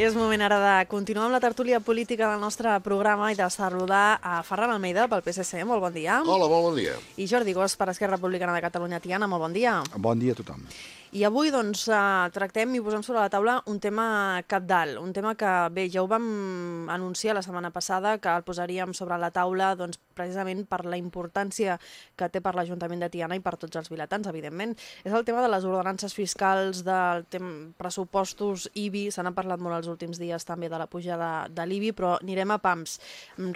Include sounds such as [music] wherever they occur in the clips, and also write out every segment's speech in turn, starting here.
És moment ara de continuar amb la tertúlia política del nostre programa i de saludar a Ferran Almeida pel PSC. Molt bon dia. Hola, molt bon dia. I Jordi Gos per Esquerra Republicana de Catalunya. Tiana, molt bon dia. Bon dia a tothom. I avui doncs, eh, tractem i posem sobre la taula un tema capdalt, un tema que, bé, ja ho vam anunciar la setmana passada, que el posaríem sobre la taula doncs, precisament per la importància que té per l'Ajuntament de Tiana i per tots els vilatans, evidentment. És el tema de les ordenances fiscals, del pressupostos IBI, se n'ha parlat molt els últims dies també de la pujada de l'IBI, però anirem a pams.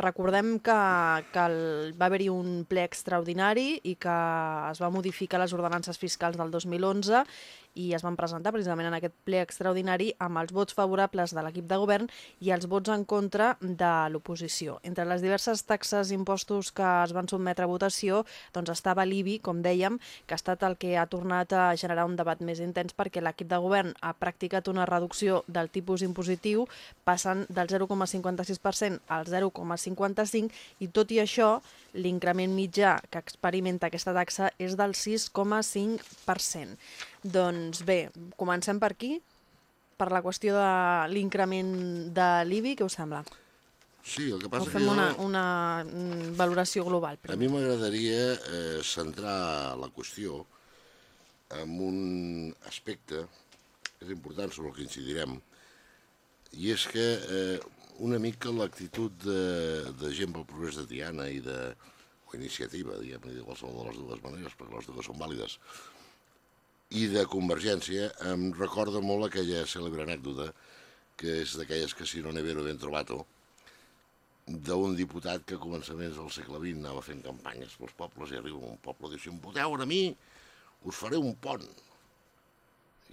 Recordem que, que el, va haver-hi un ple extraordinari i que es va modificar les ordenances fiscals del 2011 i es van presentar precisament en aquest ple extraordinari amb els vots favorables de l'equip de govern i els vots en contra de l'oposició. Entre les diverses taxes i impostos que es van sotmetre a votació doncs estava l'IBI, com dèiem, que ha estat el que ha tornat a generar un debat més intens perquè l'equip de govern ha practicat una reducció del tipus impositiu passant del 0,56% al 0,55% i tot i això l'increment mitjà que experimenta aquesta taxa és del 6,5%. Doncs bé, comencem per aquí, per la qüestió de l'increment de l'IBI, què us sembla? Sí, el que O passa fem que una, jo, una mm, valoració global? a Primer? mi m'agradaria eh, centrar la qüestió en un aspecte que és important sobre el que incidirem, i és que eh, una mica l'actitud de, de gent pel progrés de Tiana i de o iniciativa, diguem-ne, de qualsevol de les dues maneres, perquè les dues són vàlides, i de Convergència em recorda molt aquella cèlebre anècdota que és d'aquelles que si no ne vero ben trovato, d'un diputat que a començaments del segle XX anava fent campanyes pels pobles i arriba un poble i diu, si em voteu a mi, us faré un pont.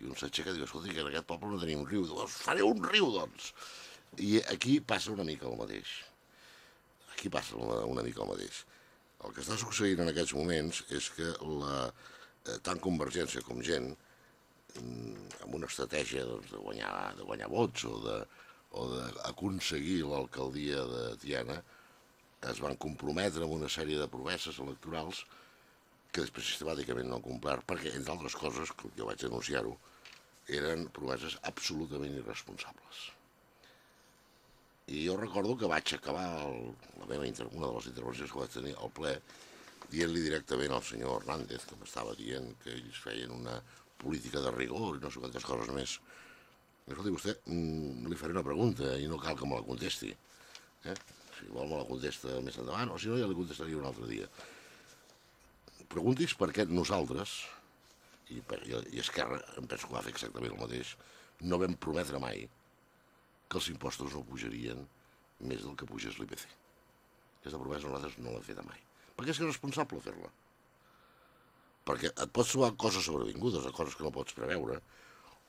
I un s'aixeca i diu, escolta, que en aquest poble no tenim riu. Diu, us faré un riu, doncs. I aquí passa una mica el mateix. Aquí passa una, una mica el mateix. El que està succeint en aquests moments és que la, eh, tant Convergència com gent, mm, amb una estratègia doncs, de, guanyar, de guanyar vots o d'aconseguir l'alcaldia de Tiana, es van comprometre amb una sèrie de promeses electorals que després sistemàticament no han complert, perquè, entre altres coses, com jo vaig anunciar-ho, eren promeses absolutament irresponsables. I jo recordo que vaig acabar el, la meva una de les intervencions que vaig tenir al ple dient-li directament al senyor Hernández, que m'estava dient que ells feien una política de rigor i no sé quantes coses més. I, escolti, vostè, mm, li faré una pregunta i no cal que me la contesti. Eh? Si vol me la contesta més endavant, o si no ja li contestaria un altre dia. Preguntis per què nosaltres, i, per, i Esquerra, em penso que va fer exactament el mateix, no vam prometre mai que els impostos no pujarien més del que pugés l'IPC. Aquesta promesa nosaltres no l'hem fet mai. Perquè és irresponsable fer-la. Perquè et pots trobar coses sobrevingudes, coses que no pots preveure,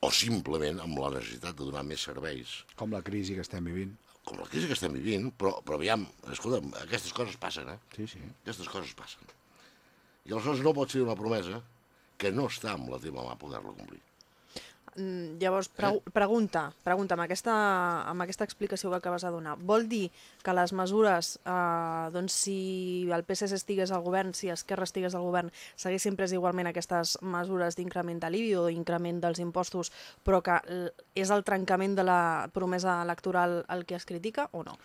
o simplement amb la necessitat de donar més serveis, Com la crisi que estem vivint. com la crisi que estem vivint, però, però aviam, escolta'm, aquestes coses passen, eh? Sí, sí. Aquestes coses passen. I aleshores no pots fer una promesa que no està amb la teva mà poder-la complir. Mm, Llavors, pre pregunta, pregunta amb, aquesta, amb aquesta explicació que acabes de donar. Vol dir que les mesures, eh, doncs si el PSC estigués al govern, si Esquerra estigués al govern, s'haguessin pres igualment aquestes mesures d'increment de l'IBI o d'increment dels impostos, però que és el trencament de la promesa electoral el que es critica o no?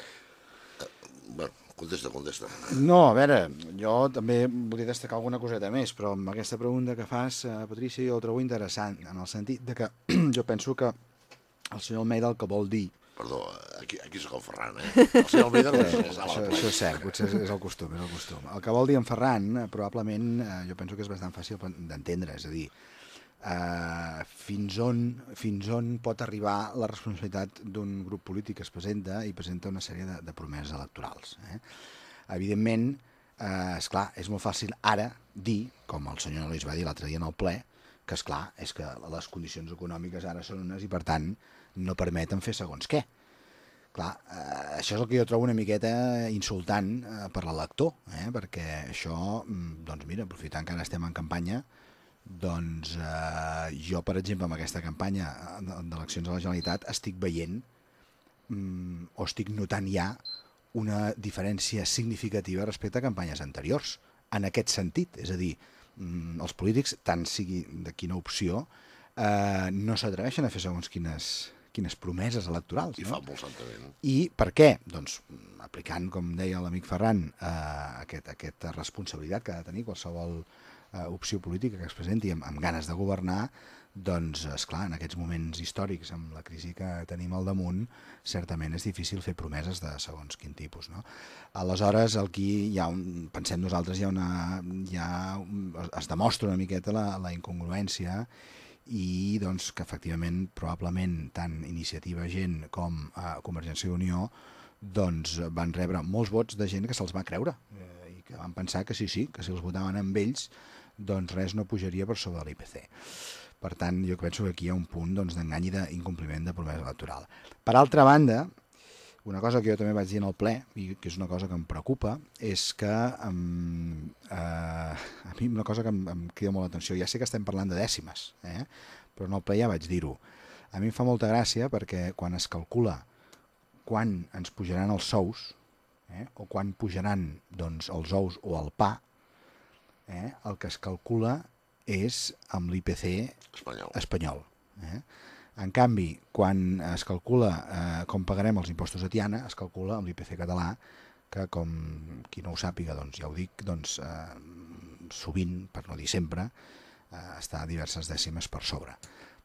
Bueno, contesta, contesta. No, a veure, jo també volia destacar alguna coseta més, però amb aquesta pregunta que fas, eh, Patrícia, jo ho trobo interessant, en el sentit de que [clears throat] jo penso que el senyor Almeida el que vol dir Perdó, aquí, aquí sóc el Ferran, eh? [laughs] El senyor Almeida no és el sala això, això és cert, potser és, és el costum, és el costum. El que vol dir en Ferran, eh, probablement, eh, jo penso que és bastant fàcil d'entendre, és a dir, eh, fins, on, fins on pot arribar la responsabilitat d'un grup polític que es presenta i presenta una sèrie de, de promeses electorals. Eh? Evidentment, eh, esclar, és molt fàcil ara dir, com el senyor Nolis va dir l'altre dia en el ple, que és clar, és que les condicions econòmiques ara són unes i per tant no permeten fer segons què. Clar, eh, això és el que jo trobo una miqueta insultant eh, per l'elector, eh? perquè això, mm, doncs mira, aprofitant que ara estem en campanya, doncs eh, jo, per exemple, amb aquesta campanya de- d'eleccions a la Generalitat estic veient mm, o estic notant ja una diferència significativa respecte a campanyes anteriors, en aquest sentit. És a dir, mm, els polítics, tant sigui de quina opció, eh, no s'atreveixen a fer segons quines, quines promeses electorals. I no? fa molt santament. I per què? Doncs aplicant, com deia l'amic Ferran, eh, aquest, aquesta responsabilitat que ha de tenir qualsevol eh, opció política que es presenti amb, amb ganes de governar, doncs, és clar, en aquests moments històrics, amb la crisi que tenim al damunt, certament és difícil fer promeses de segons quin tipus. No? Aleshores, aquí hi ha un, pensem nosaltres, hi ha una, hi ha, es demostra una miqueta la, la incongruència i doncs, que efectivament probablement tant Iniciativa Gent com eh, Convergència i Unió doncs, van rebre molts vots de gent que se'ls va creure eh, i que van pensar que sí, sí, que si els votaven amb ells doncs res no pujaria per sobre l'IPC. Per tant, jo penso que aquí hi ha un punt doncs, d'engany doncs, i d'incompliment de promesa electoral. Per altra banda, una cosa que jo també vaig dir en el ple, i que és una cosa que em preocupa, és que um, uh, a mi una cosa que em, em crida molt l'atenció, ja sé que estem parlant de dècimes, eh? però en el ple ja vaig dir-ho. A mi em fa molta gràcia perquè quan es calcula quan ens pujaran els sous, eh? o quan pujaran doncs, els ous o el pa, eh? el que es calcula és amb l'IPC espanyol. espanyol eh? En canvi, quan es calcula eh, com pagarem els impostos a Tiana, es calcula amb l'IPC català, que com qui no ho sàpiga, doncs ja ho dic, doncs eh, sovint, per no dir sempre, eh, està a diverses dècimes per sobre.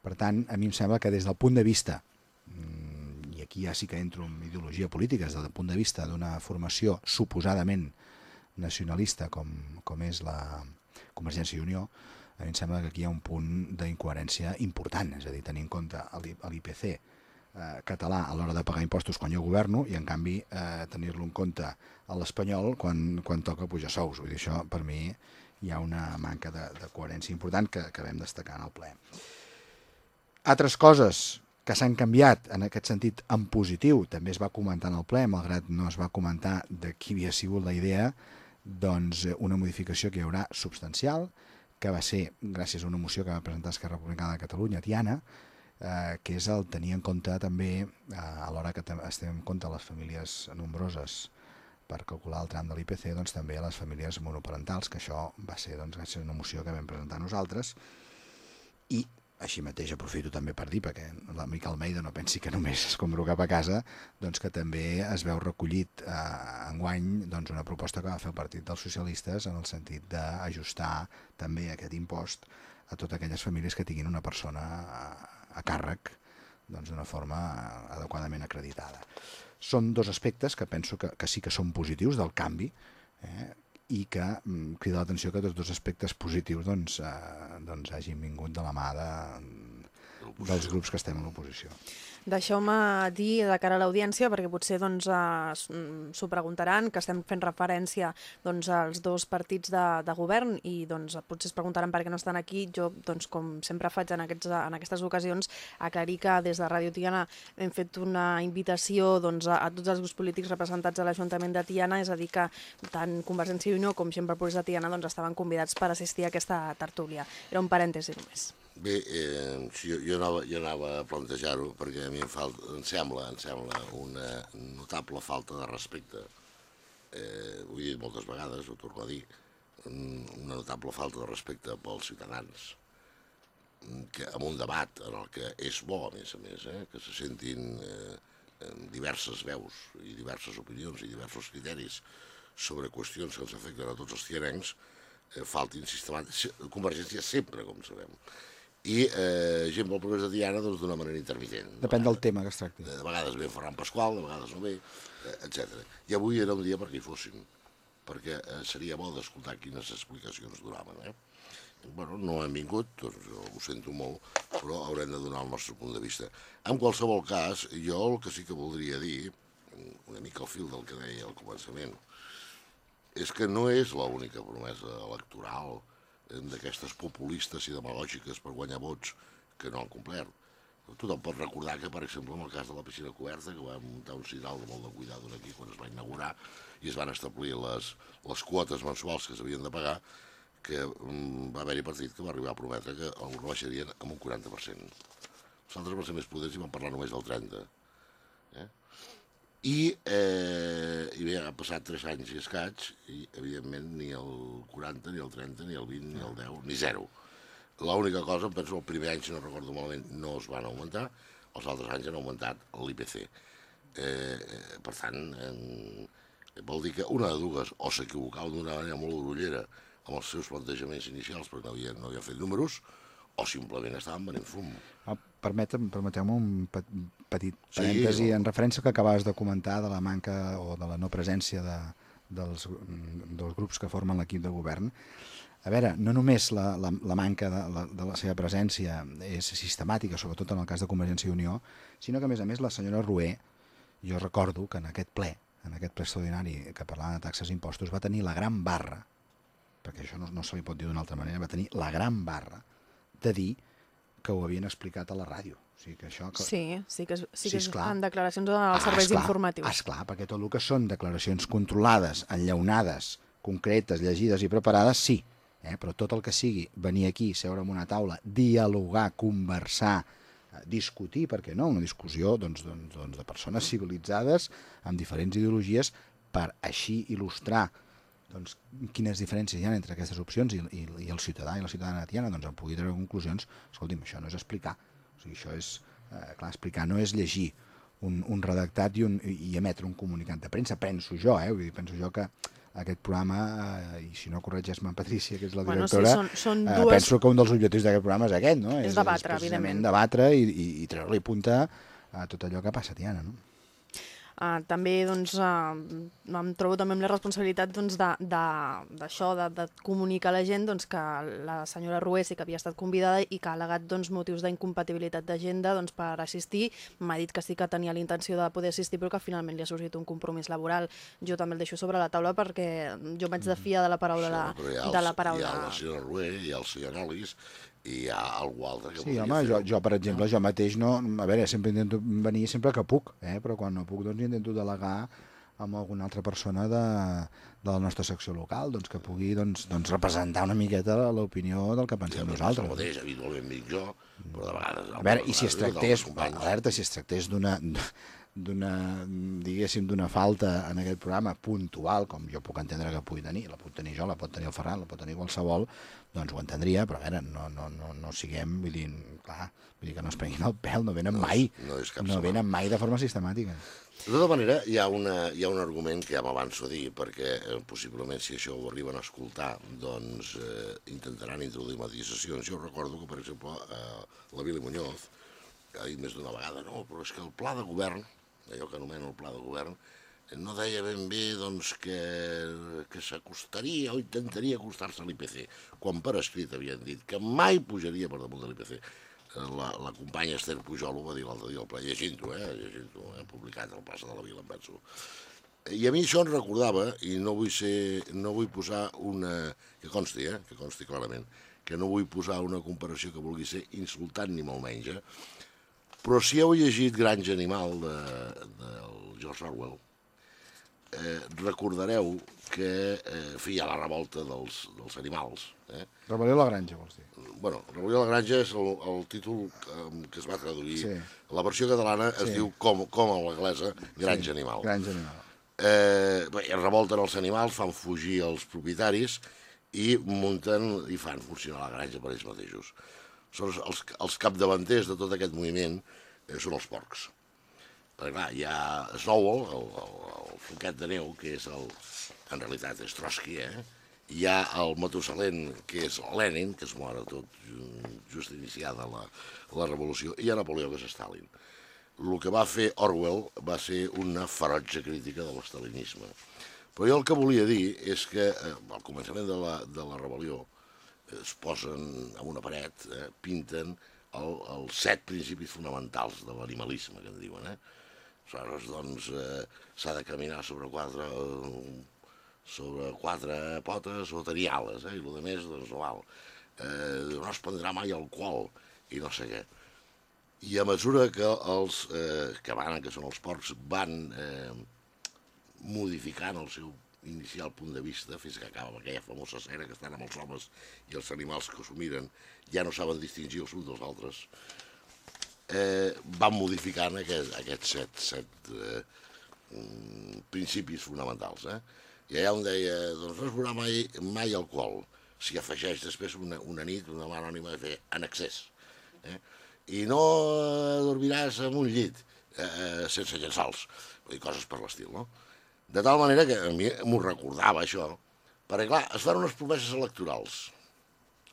Per tant, a mi em sembla que des del punt de vista, mm, i aquí ja sí que entro en ideologia política, des del punt de vista d'una formació suposadament nacionalista com, com és la Convergència i Unió, a mi em sembla que aquí hi ha un punt d'incoherència important, és a dir, tenir en compte l'IPC eh, català a l'hora de pagar impostos quan jo governo i en canvi eh, tenir-lo en compte a l'espanyol quan, quan toca pujar sous. Vull dir, això per mi hi ha una manca de, de coherència important que, que vam destacar en el ple. Altres coses que s'han canviat en aquest sentit en positiu, també es va comentar en el ple, malgrat no es va comentar de qui havia sigut la idea, doncs una modificació que hi haurà substancial, que va ser gràcies a una moció que va presentar Esquerra Republicana de Catalunya, Tiana, eh, que és el tenir en compte també, eh, l'hora que estem en compte les famílies nombroses per calcular el tram de l'IPC, doncs també a les famílies monoparentals, que això va ser doncs, gràcies a una moció que vam presentar nosaltres, i així mateix aprofito també per dir, perquè l'amic Almeida no pensi que només es compro cap a casa, doncs que també es veu recollit eh, enguany doncs una proposta que va fer el Partit dels Socialistes en el sentit d'ajustar també aquest impost a totes aquelles famílies que tinguin una persona a, a càrrec doncs d'una forma adequadament acreditada. Són dos aspectes que penso que, que sí que són positius del canvi, eh, i que mm, crida l'atenció que tots dos aspectes positius doncs, eh, doncs hagin vingut de la mà de, dels grups que estem a l'oposició. Deixeu-me dir de cara a l'audiència, perquè potser doncs, eh, s'ho preguntaran, que estem fent referència doncs, als dos partits de, de govern i doncs, potser es preguntaran per què no estan aquí. Jo, doncs, com sempre faig en, aquests, en aquestes ocasions, aclarir que des de Ràdio Tiana hem fet una invitació doncs, a, a tots els grups polítics representats a l'Ajuntament de Tiana, és a dir que tant Convergència i Unió com sempre Progrés de Tiana doncs, estaven convidats per assistir a aquesta tertúlia. Era un parèntesi només. Bé, eh, jo, jo, anava, jo anava a plantejar-ho perquè a mi em, falta, em, sembla, em sembla una notable falta de respecte. Eh, ho he dit moltes vegades, ho torno a dir, una notable falta de respecte pels ciutadans que en un debat en el que és bo, a més a més, eh, que se sentin eh, diverses veus i diverses opinions i diversos criteris sobre qüestions que ens afecten a tots els tianencs, eh, faltin sistemàticament, convergència sempre, com sabem i eh, gent progrés de Diana doncs, d'una manera intermitent. Depèn del tema que es tracti. De, de vegades ve Ferran Pasqual, de vegades no ve, eh, etc. I avui era un dia perquè hi fossin, perquè eh, seria bo d'escoltar quines explicacions donaven. Eh? bueno, no hem vingut, doncs ho sento molt, però haurem de donar el nostre punt de vista. En qualsevol cas, jo el que sí que voldria dir, una mica al fil del que deia al començament, és que no és l'única promesa electoral d'aquestes populistes i demagògiques per guanyar vots que no han complert. Tothom pot recordar que, per exemple, en el cas de la piscina coberta, que va muntar un sidral de molt de cuidado aquí quan es va inaugurar i es van establir les, les quotes mensuals que s'havien de pagar, que um, va haver-hi partit que va arribar a prometre que el rebaixarien amb un 40%. Els altres van ser més prudents i van parlar només del 30%. Eh? I, eh, i bé, ha passat 3 anys i escaig i, evidentment, ni el 40, ni el 30, ni el 20, ni el 10, ni 0. L'única cosa, penso, el primer any, si no recordo malament, no es van augmentar, els altres anys han augmentat l'IPC. Eh, eh, per tant, eh, vol dir que una de dues, o s'equivocava d'una manera molt grollera amb els seus plantejaments inicials perquè no havia, no havia fet números, o simplement estaven venint fum. Ah, permeteu-me un petit Sí, parèntesi no. en referència al que acabaves de comentar de la manca o de la no presència de, dels, dels grups que formen l'equip de govern. A veure, no només la, la, la manca de la, de la seva presència és sistemàtica, sobretot en el cas de Convergència i Unió, sinó que, a més a més, la senyora Rué, jo recordo que en aquest ple, en aquest ple extraordinari que parlava de taxes i impostos, va tenir la gran barra, perquè això no, no se li pot dir d'una altra manera, va tenir la gran barra de dir que ho havien explicat a la ràdio. O sigui que això... Que... Sí, sí que, sí Sí, que és esclar. en declaracions als serveis esclar, informatius. Esclar, perquè tot el que són declaracions controlades, enllaunades, concretes, llegides i preparades, sí. Eh? Però tot el que sigui venir aquí, seure en una taula, dialogar, conversar, eh, discutir, per què no? Una discussió doncs, doncs, doncs, de persones civilitzades amb diferents ideologies per així il·lustrar doncs, quines diferències hi ha entre aquestes opcions i, i, i el ciutadà i la ciutadana tiana doncs, en pugui treure conclusions, escolti'm, això no és explicar. Sigui, això és, eh, clar, explicar no és llegir un, un redactat i, un, i emetre un comunicat de premsa, penso jo, eh? Vull dir, penso jo que aquest programa, eh, i si no corregeix-me [laughs] en Patrícia, que és la Bueno, sí, directora, són- són eh, dues- penso que un dels objectius d'aquest programa és aquest, no? És debatre, precisament evidentment. debatre i, i, i treure-li punta a tot allò que passa Tiana, no? Uh, també doncs, uh, em trobo també amb la responsabilitat doncs, de- de- d'això, de, de, comunicar a la gent doncs, que la senyora Rué sí que havia estat convidada i que ha al·legat doncs, motius d'incompatibilitat d'agenda doncs, per assistir. M'ha dit que sí que tenia la intenció de poder assistir però que finalment li ha sorgit un compromís laboral. Jo també el deixo sobre la taula perquè jo vaig de fiar de la paraula, ha de, de la paraula. Hi ha la senyora Rué, hi ha el senyor Nolis, hi ha algú altre que Sí, home, jo, jo, per exemple, jo mateix no... A veure, sempre intento venir sempre que puc, eh? però quan no puc, doncs intento delegar amb alguna altra persona de, de la nostra secció local, doncs que pugui doncs, doncs representar una miqueta l'opinió del que pensem el nosaltres. mateix, habitualment dic jo, però de vegades... A veure, i si es tractés, alerta, si es tractés d'una d'una, diguéssim, d'una falta en aquest programa puntual, com jo puc entendre que pugui tenir, la puc tenir jo, la pot tenir el Ferran, la pot tenir qualsevol, doncs ho entendria, però a veure, no, no, no, no siguem, vull dir, clar, vull dir que no es prenguin el pèl, no venen No mai, no és cap no venen mai de forma sistemàtica. De tota manera, hi ha, una, hi ha un argument que ja m'avanço a dir, perquè eh, possiblement si això ho arriben a escoltar, doncs eh, intentaran introduir matisacions. Jo recordo que, per exemple, eh, la Vili Muñoz ha dit més d'una vegada, no, però és que el pla de govern, allò que anomena el pla de govern, no deia ben bé doncs, que, que s'acostaria o intentaria acostar-se a l'IPC, quan per escrit havien dit que mai pujaria per damunt de l'IPC. La, la companya Esther Pujol ho va dir l'altre dia al ple, llegint-ho, eh, llegint-ho, eh, publicat al Plaça de la Vila, em penso. I a mi això em recordava, i no vull, ser, no vull posar una... que consti, eh, que consti clarament, que no vull posar una comparació que vulgui ser insultant ni molt menys, eh? Però si heu llegit Granja Animal de, del George Orwell, eh, recordareu que eh, feia la revolta dels, dels animals. Eh? Rebel·lió a la granja, vols dir? bueno, Rebel·lió a la Granja és el, el títol eh, que es va traduir. Sí. La versió catalana es Sí. diu com, com a l'anglesa Granja Animal. Granja animal. Eh, bé, revolten els animals, fan fugir els propietaris i munten i fan funcionar la granja per ells mateixos. Són els, els, els capdavanters de tot aquest moviment eh, són els porcs. Perquè clar, hi ha Snowball, el, el, el foquet de neu, que és el... En realitat és Trotsky, eh? Hi ha el Matusalén, que és Lenin, que es mor tot ju- just iniciada la, la revolució, i hi ha Napoleó, que és Stalin. El que va fer Orwell va ser una ferotge crítica de l'estalinisme. Però jo el que volia dir és que eh, al començament de la, de la rebel·lió es posen a una paret, eh, pinten el, els set principis fonamentals de l'animalisme, que en diuen. Eh? Aleshores, doncs, eh, s'ha de caminar sobre quatre, sobre quatre potes o tenir ales, eh? i el més, doncs, no val. Eh, no es prendrà mai alcohol, i no sé què. I a mesura que els eh, que van, que són els porcs, van eh, modificant el seu inicial punt de vista, fins que acaba aquella famosa escena que estan amb els homes i els animals que s'ho miren, ja no saben distingir els uns dels altres, eh, van modificant aquest, set, set eh, mm, principis fonamentals. Eh? I allà on deia, doncs no es veurà mai, mai alcohol, s'hi afegeix després una, una nit, una mà anònima de fer en excés. Eh? i no eh, dormiràs en un llit eh, sense llençols, vull dir, coses per l'estil, no? De tal manera que a mi m'ho recordava això, perquè clar, es fan unes promeses electorals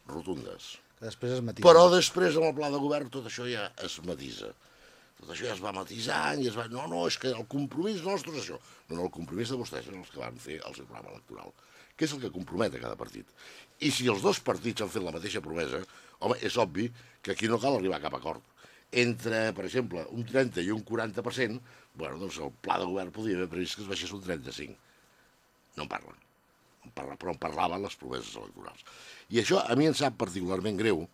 rotundes, Que després es matisa. però després amb el pla de govern tot això ja es matisa. Tot això ja es va matisant i es va... No, no, és que el compromís nostre és això. No, no, el compromís de vostès eren els que van fer el seu programa electoral, que és el que compromet a cada partit. I si els dos partits han fet la mateixa promesa, home, és obvi que aquí no cal arribar a cap acord. Entre, per exemple, un 30 i un 40%, bueno, doncs el pla de govern podria haver previst que es baixés un 35. No en parlen. En parla, però en parlaven les promeses electorals. I això a mi em sap particularment greu,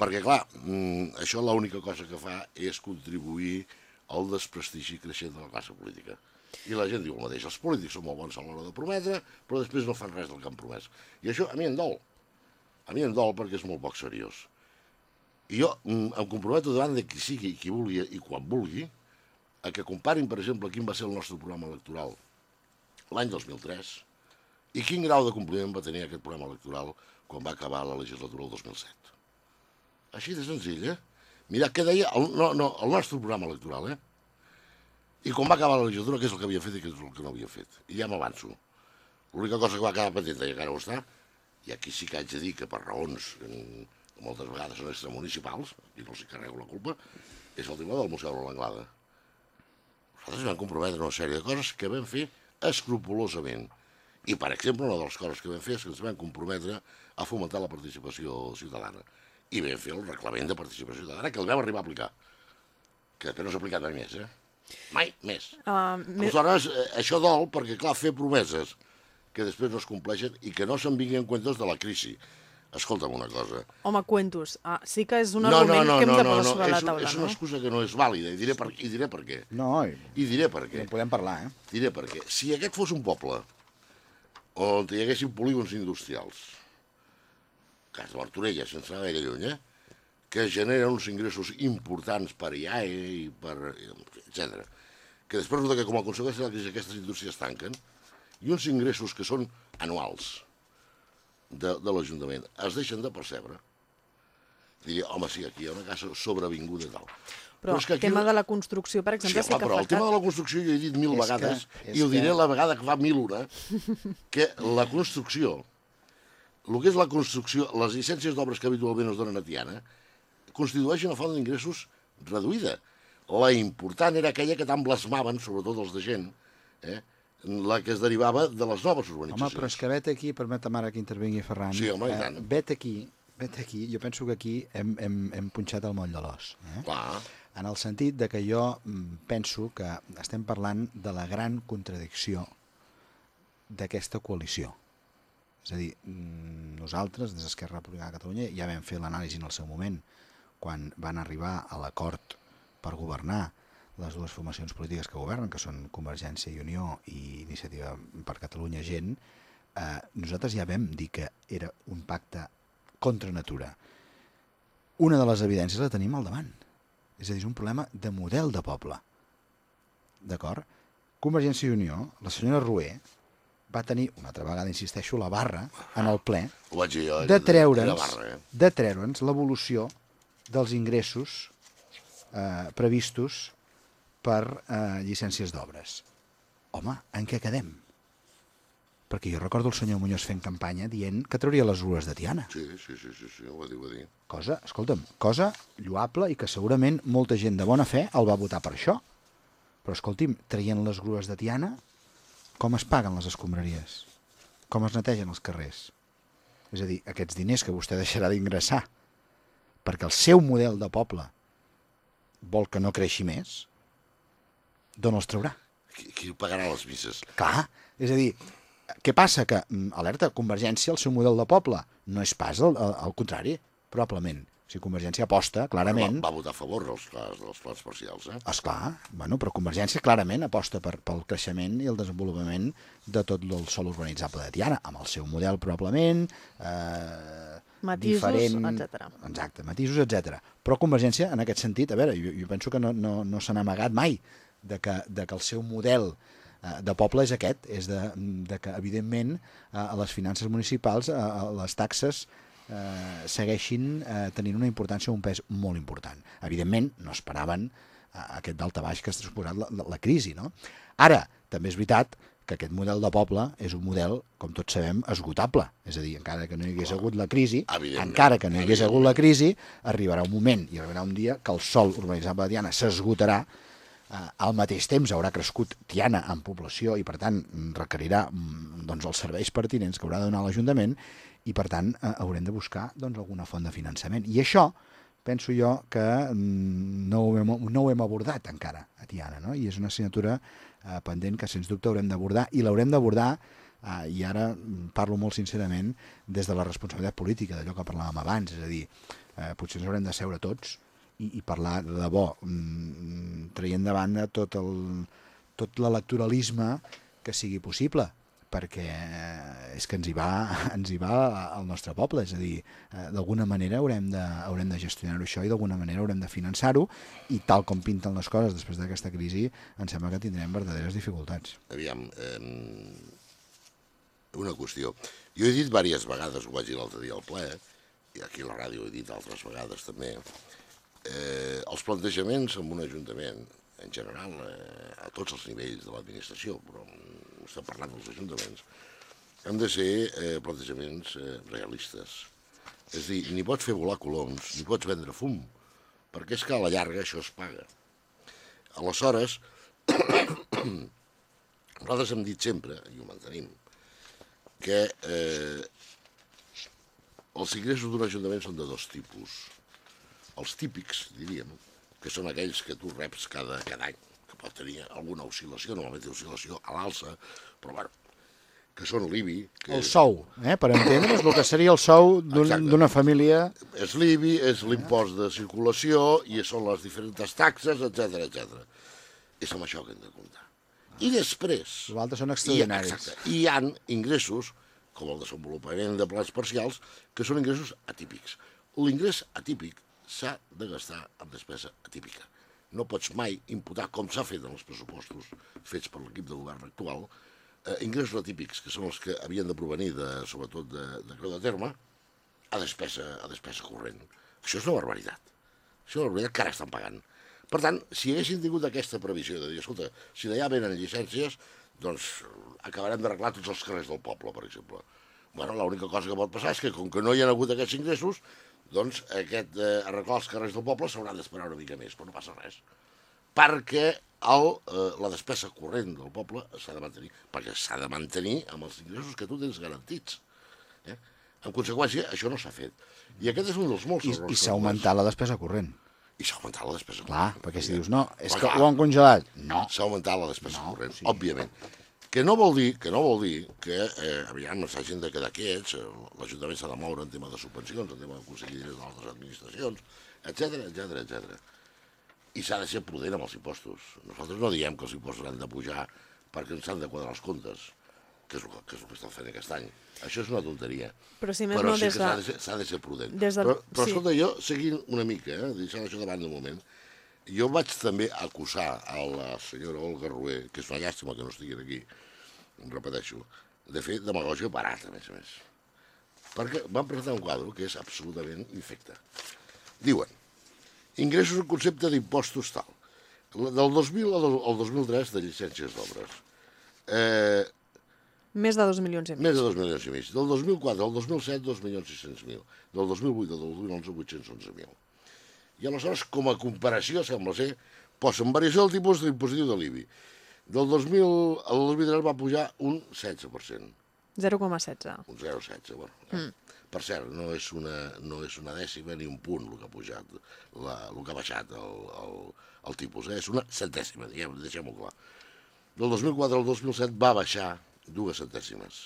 perquè, clar, mm, això l'única cosa que fa és contribuir al desprestigi creixent de la classe política. I la gent diu el mateix, els polítics són molt bons a l'hora de prometre, però després no fan res del que han promès. I això a mi em dol. A mi em dol perquè és molt poc seriós. I jo em comprometo davant de qui sigui, qui vulgui i quan vulgui, a que comparin, per exemple, quin va ser el nostre programa electoral l'any 2003 i quin grau de compliment va tenir aquest programa electoral quan va acabar la legislatura del 2007. Així de senzill, eh? Mira, què deia el, no, no, el nostre programa electoral, eh? I quan va acabar la legislatura, què és el que havia fet i què és el que no havia fet. I ja m'avanço. L'única cosa que va quedar pendent, i encara ho està, i aquí sí que haig de dir que per raons mm, moltes vegades són extramunicipals, i no els hi carrego la culpa, és el tema del Museu de l'Anglada. Nosaltres vam comprometre una sèrie de coses que vam fer escrupolosament. I, per exemple, una de les coses que vam fer és que ens vam comprometre a fomentar la participació ciutadana. I vam fer el reglament de participació ciutadana, que el vam arribar a aplicar. Que després no s'ha aplicat mai més, eh? Mai més. Uh. Aleshores, eh, això dol perquè, clar, fer promeses que després no es compleixen i que no se'n vinguin comptes de la crisi. Escolta'm una cosa. Home, cuentos. Ah, sí que és un argument que hem de posar sobre la és, taula, és una no? excusa que no és vàlida i diré per, i diré per què. No, i, I diré per què. en podem parlar, eh? Diré per què. Si aquest fos un poble on hi haguessin polígons industrials, cas de Martorella, sense anar gaire lluny, eh? que generen uns ingressos importants per IAE i per... etc. Que després resulta que com a conseqüència de la crisi aquestes indústries tanquen i uns ingressos que són anuals de, de l'Ajuntament es deixen de percebre, diria, home, sí, aquí hi ha una casa sobrevinguda i tal. Però és el tema de la construcció, per Sí, exemple, sí, home, que però el tema afectat... de la construcció jo he dit mil És que- vegades és i ho diré que- la vegada que fa mil una, que la construcció, el que és la construcció, les llicències d'obres que habitualment es donen a Tiana, constitueix una font d'ingressos reduïda. La important era aquella que tant blasmaven, sobretot els de gent, eh? La que es derivava de les noves Home, urbanitzacions. però és que vet aquí, permetem ara que intervingui Ferran. Sí, home, eh, vet aquí, vet aquí, jo penso que aquí hem, hem, hem punxat el moll de l'os. Eh? Clar, En el sentit de que jo mm, penso que estem parlant de la gran contradicció d'aquesta coalició. És a dir, mm, nosaltres, des d'Esquerra Republicana de Catalunya, ja vam fer l'anàlisi en el seu moment, quan van arribar a l'acord per governar les dues formacions polítiques que governen, que són Convergència i Unió i Iniciativa per Catalunya Gent, eh, nosaltres ja vam dir que era un pacte contra natura. Una de les evidències la tenim al davant. És a dir, és un problema de model de poble. D'acord? Convergència i Unió, la senyora Rué, va tenir, una altra vegada, insisteixo, la barra en el ple de treure'ns eh? de treure'ns l'evolució dels ingressos eh, previstos per eh, llicències d'obres. Home, en què quedem? Perquè jo recordo el senyor Muñoz fent campanya dient que trauria les rues de Tiana. Sí, sí, sí, sí, sí, ho va dir, ho va dir. Cosa, escolta'm, cosa lloable i que segurament molta gent de bona fe el va votar per això. Però escolti'm, traient les grues de Tiana, com es paguen les escombraries? Com es netegen els carrers? És a dir, aquests diners que vostè deixarà d'ingressar perquè el seu model de poble vol que no creixi més, d'on els traurà? Qui, qui pagarà les misses? Clar, és a dir, què passa? Que, mm, alerta, Convergència, el seu model de poble, no és pas el, el, el contrari, probablement. O sigui, Convergència aposta, clarament... Va, va votar a favor dels plans, dels plans parcials, eh? Esclar, bueno, però Convergència clarament aposta per, pel creixement i el desenvolupament de tot el sol urbanitzable de Tiana, amb el seu model probablement, eh, Matisos, diferent... etcètera. Exacte, matisos, etc. Però Convergència, en aquest sentit, a veure, jo, jo penso que no, no, no se n'ha amagat mai de que, de que el seu model eh, de poble és aquest, és de, de que, evidentment, eh, a les finances municipals, eh, a les taxes eh, segueixin eh, tenint una importància, un pes molt important. Evidentment, no esperaven eh, aquest daltabaix que ha suposat la, la, la crisi. No? Ara, també és veritat que aquest model de poble és un model, com tots sabem, esgotable. És a dir, encara que no hi hagués Clar. hagut la crisi, encara que no hi hagués hagut la crisi, arribarà un moment i arribarà un dia que el sol urbanitzable de Tiana s'esgotarà, al mateix temps haurà crescut Tiana en població i, per tant, requerirà mm, doncs, els serveis pertinents que haurà de donar l'Ajuntament i, per tant, eh, haurem de buscar doncs, alguna font de finançament. I això penso jo que mm, no ho hem, no ho hem abordat encara a Tiana, no? i és una assignatura eh, pendent que sens dubte haurem d'abordar i l'haurem d'abordar eh, i ara mm, parlo molt sincerament des de la responsabilitat política d'allò que parlàvem abans, és a dir, eh, potser ens haurem de seure tots i, i parlar de debò, mm, traient de banda tot el tot l'electoralisme que sigui possible perquè eh, és que ens hi va, [laughs] ens hi va al nostre poble, és a dir, eh, d'alguna manera haurem de, haurem de gestionar-ho això i d'alguna manera haurem de finançar-ho i tal com pinten les coses després d'aquesta crisi, em sembla que tindrem verdaderes dificultats. Aviam, eh, una qüestió. Jo he dit diverses vegades, ho vaig dir l'altre dia al ple, i aquí a la ràdio he dit altres vegades també, eh, els plantejaments en un ajuntament, en general, eh, a tots els nivells de l'administració, però estem parlant dels ajuntaments, han de ser eh, plantejaments eh, realistes. És dir, ni pots fer volar coloms, ni pots vendre fum, perquè és que a la llarga això es paga. Aleshores, [coughs] nosaltres hem dit sempre, i ho mantenim, que eh, els ingressos d'un ajuntament són de dos tipus. Els típics, diríem, que són aquells que tu reps cada, cada any, que pot tenir alguna oscil·lació, normalment oscil·lació a l'alça, però bueno, que són l'IBI, que El sou, eh, per entendre's, el que seria el sou d'un- Exacte. d'una família... és l'IBI, és l'impost de circulació i són les diferents taxes, etc etc. És amb això que hem de comptar. I després... Els altres són I, extraordinaris. exacte, I hi ha ingressos, com el desenvolupament de plans parcials, que són ingressos atípics. L'ingrés atípic s'ha de gastar en despesa atípica. No pots mai imputar, com s'ha fet en els pressupostos fets per l'equip de govern actual, eh, ingressos atípics, que són els que havien de provenir, de, sobretot de, de Creu de Terme, a despesa, a despesa corrent. Això és una barbaritat. Això és una barbaritat que ara estan pagant. Per tant, si haguessin tingut aquesta previsió de dir, escolta, si d'allà venen llicències, doncs acabarem d'arreglar tots els carrers del poble, per exemple. Bueno, l'única cosa que pot passar és que, com que no hi ha hagut aquests ingressos, doncs aquest eh, arreglar els carrers del poble s'haurà d'esperar una mica més, però no passa res. Perquè el, eh, la despesa corrent del poble s'ha de mantenir, perquè s'ha de mantenir amb els ingressos que tu tens garantits. Eh? En conseqüència, això no s'ha fet. I aquest és un dels molts I, errors i s'ha augmentat la despesa corrent. I s'ha augmentat la despesa Clar, corrent. perquè si dius, no, és Però que clar, ho han congelat. No. S'ha augmentat la despesa No, corrent, sí. òbviament. Que no vol dir que no vol dir que eh, aviam s'hagin de quedar quiets, eh, l'Ajuntament s'ha de moure en tema de subvencions, en tema d'aconseguir diners d'altres administracions, etc etc etc. I s'ha de ser prudent amb els impostos. Nosaltres no diem que els impostos han de pujar perquè ens han de quadrar els comptes, que és el que, que, és el que estan fent aquest any. Això és una tonteria. Però si més però no sí des que s'ha de- de, ser, de ser prudent. des del- però, però sí. escolta, jo, seguint una mica, eh, deixant això davant d'un moment, jo vaig també acusar a la senyora Olga Rué, que és una llàstima que no estiguin aquí, repeteixo, de fer demagògia barata, a més a més. Perquè van presentar un quadre que és absolutament infecte. Diuen, ingressos en concepte d'impostos tal. Del 2000 al al 2003 de llicències d'obres. Eh, Més de dos milions i mig. més de 2 milions i mig. Del 2004 al 2007, 2 milions i 600 mil. Del 2008 al 2011, 811 mil. I aleshores, com a comparació, sembla ser, posen variació del tipus d'impositiu de l'IBI. Del 2000 al 2003 va pujar un 16%, 0,16. un 0,16. Bueno, mm. Per cert, no és, una, no és una dècima ni un punt el que ha pujat, la, el que ha baixat el, el, el tipus, eh? és una centèsima, diguem, deixem-ho clar. Del 2004 al 2007 va baixar dues centèsimes.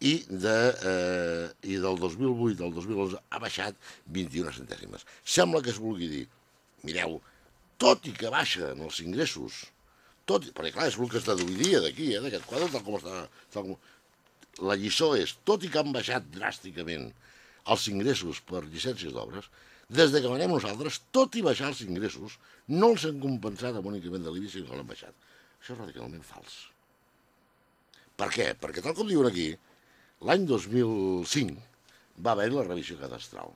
I, de, eh, I del 2008 al 2011 ha baixat 21 centèsimes. Sembla que es vulgui dir, mireu, tot i que baixen els ingressos, tot, perquè clar, és el que es deduiria d'aquí, eh, d'aquest quadre, tal com està... Tal com... La lliçó és, tot i que han baixat dràsticament els ingressos per llicències d'obres, des de que manem nosaltres, tot i baixar els ingressos, no els han compensat amb un increment de l'IBI, sinó que l'han baixat. Això és radicalment fals. Per què? Perquè tal com diuen aquí, l'any 2005 va haver la revisió cadastral.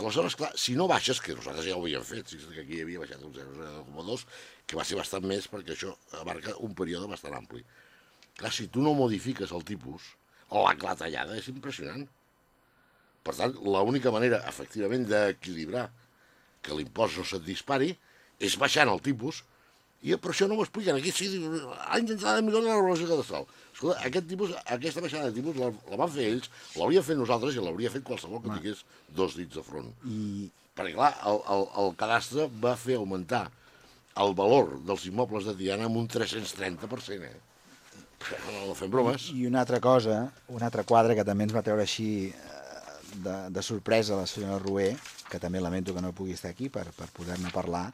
Aleshores, clar, si no baixes, que nosaltres ja ho havíem fet, si que aquí havia baixat un 0,2, que va ser bastant més perquè això abarca un període bastant ampli. Clar, si tu no modifiques el tipus, la clatellada és impressionant. Per tant, l'única manera, efectivament, d'equilibrar que l'impost no se't dispari és baixant el tipus i per això no m'ho expliquen. Aquí sí, anys d'entrada de milions de la regulació cadastral. Escolta, aquest tipus, aquesta baixada de tipus la, la van fer ells, l'hauríem fet nosaltres i l'hauria fet qualsevol que tingués dos dits de front. I, Perquè, clar, el, el, el cadastre va fer augmentar el valor dels immobles de Tiana amb un 330%, eh? No fem bromes. I una altra cosa, un altre quadre que també ens va treure així eh, de, de sorpresa la senyora Rué, que també lamento que no pugui estar aquí per, per poder-ne parlar,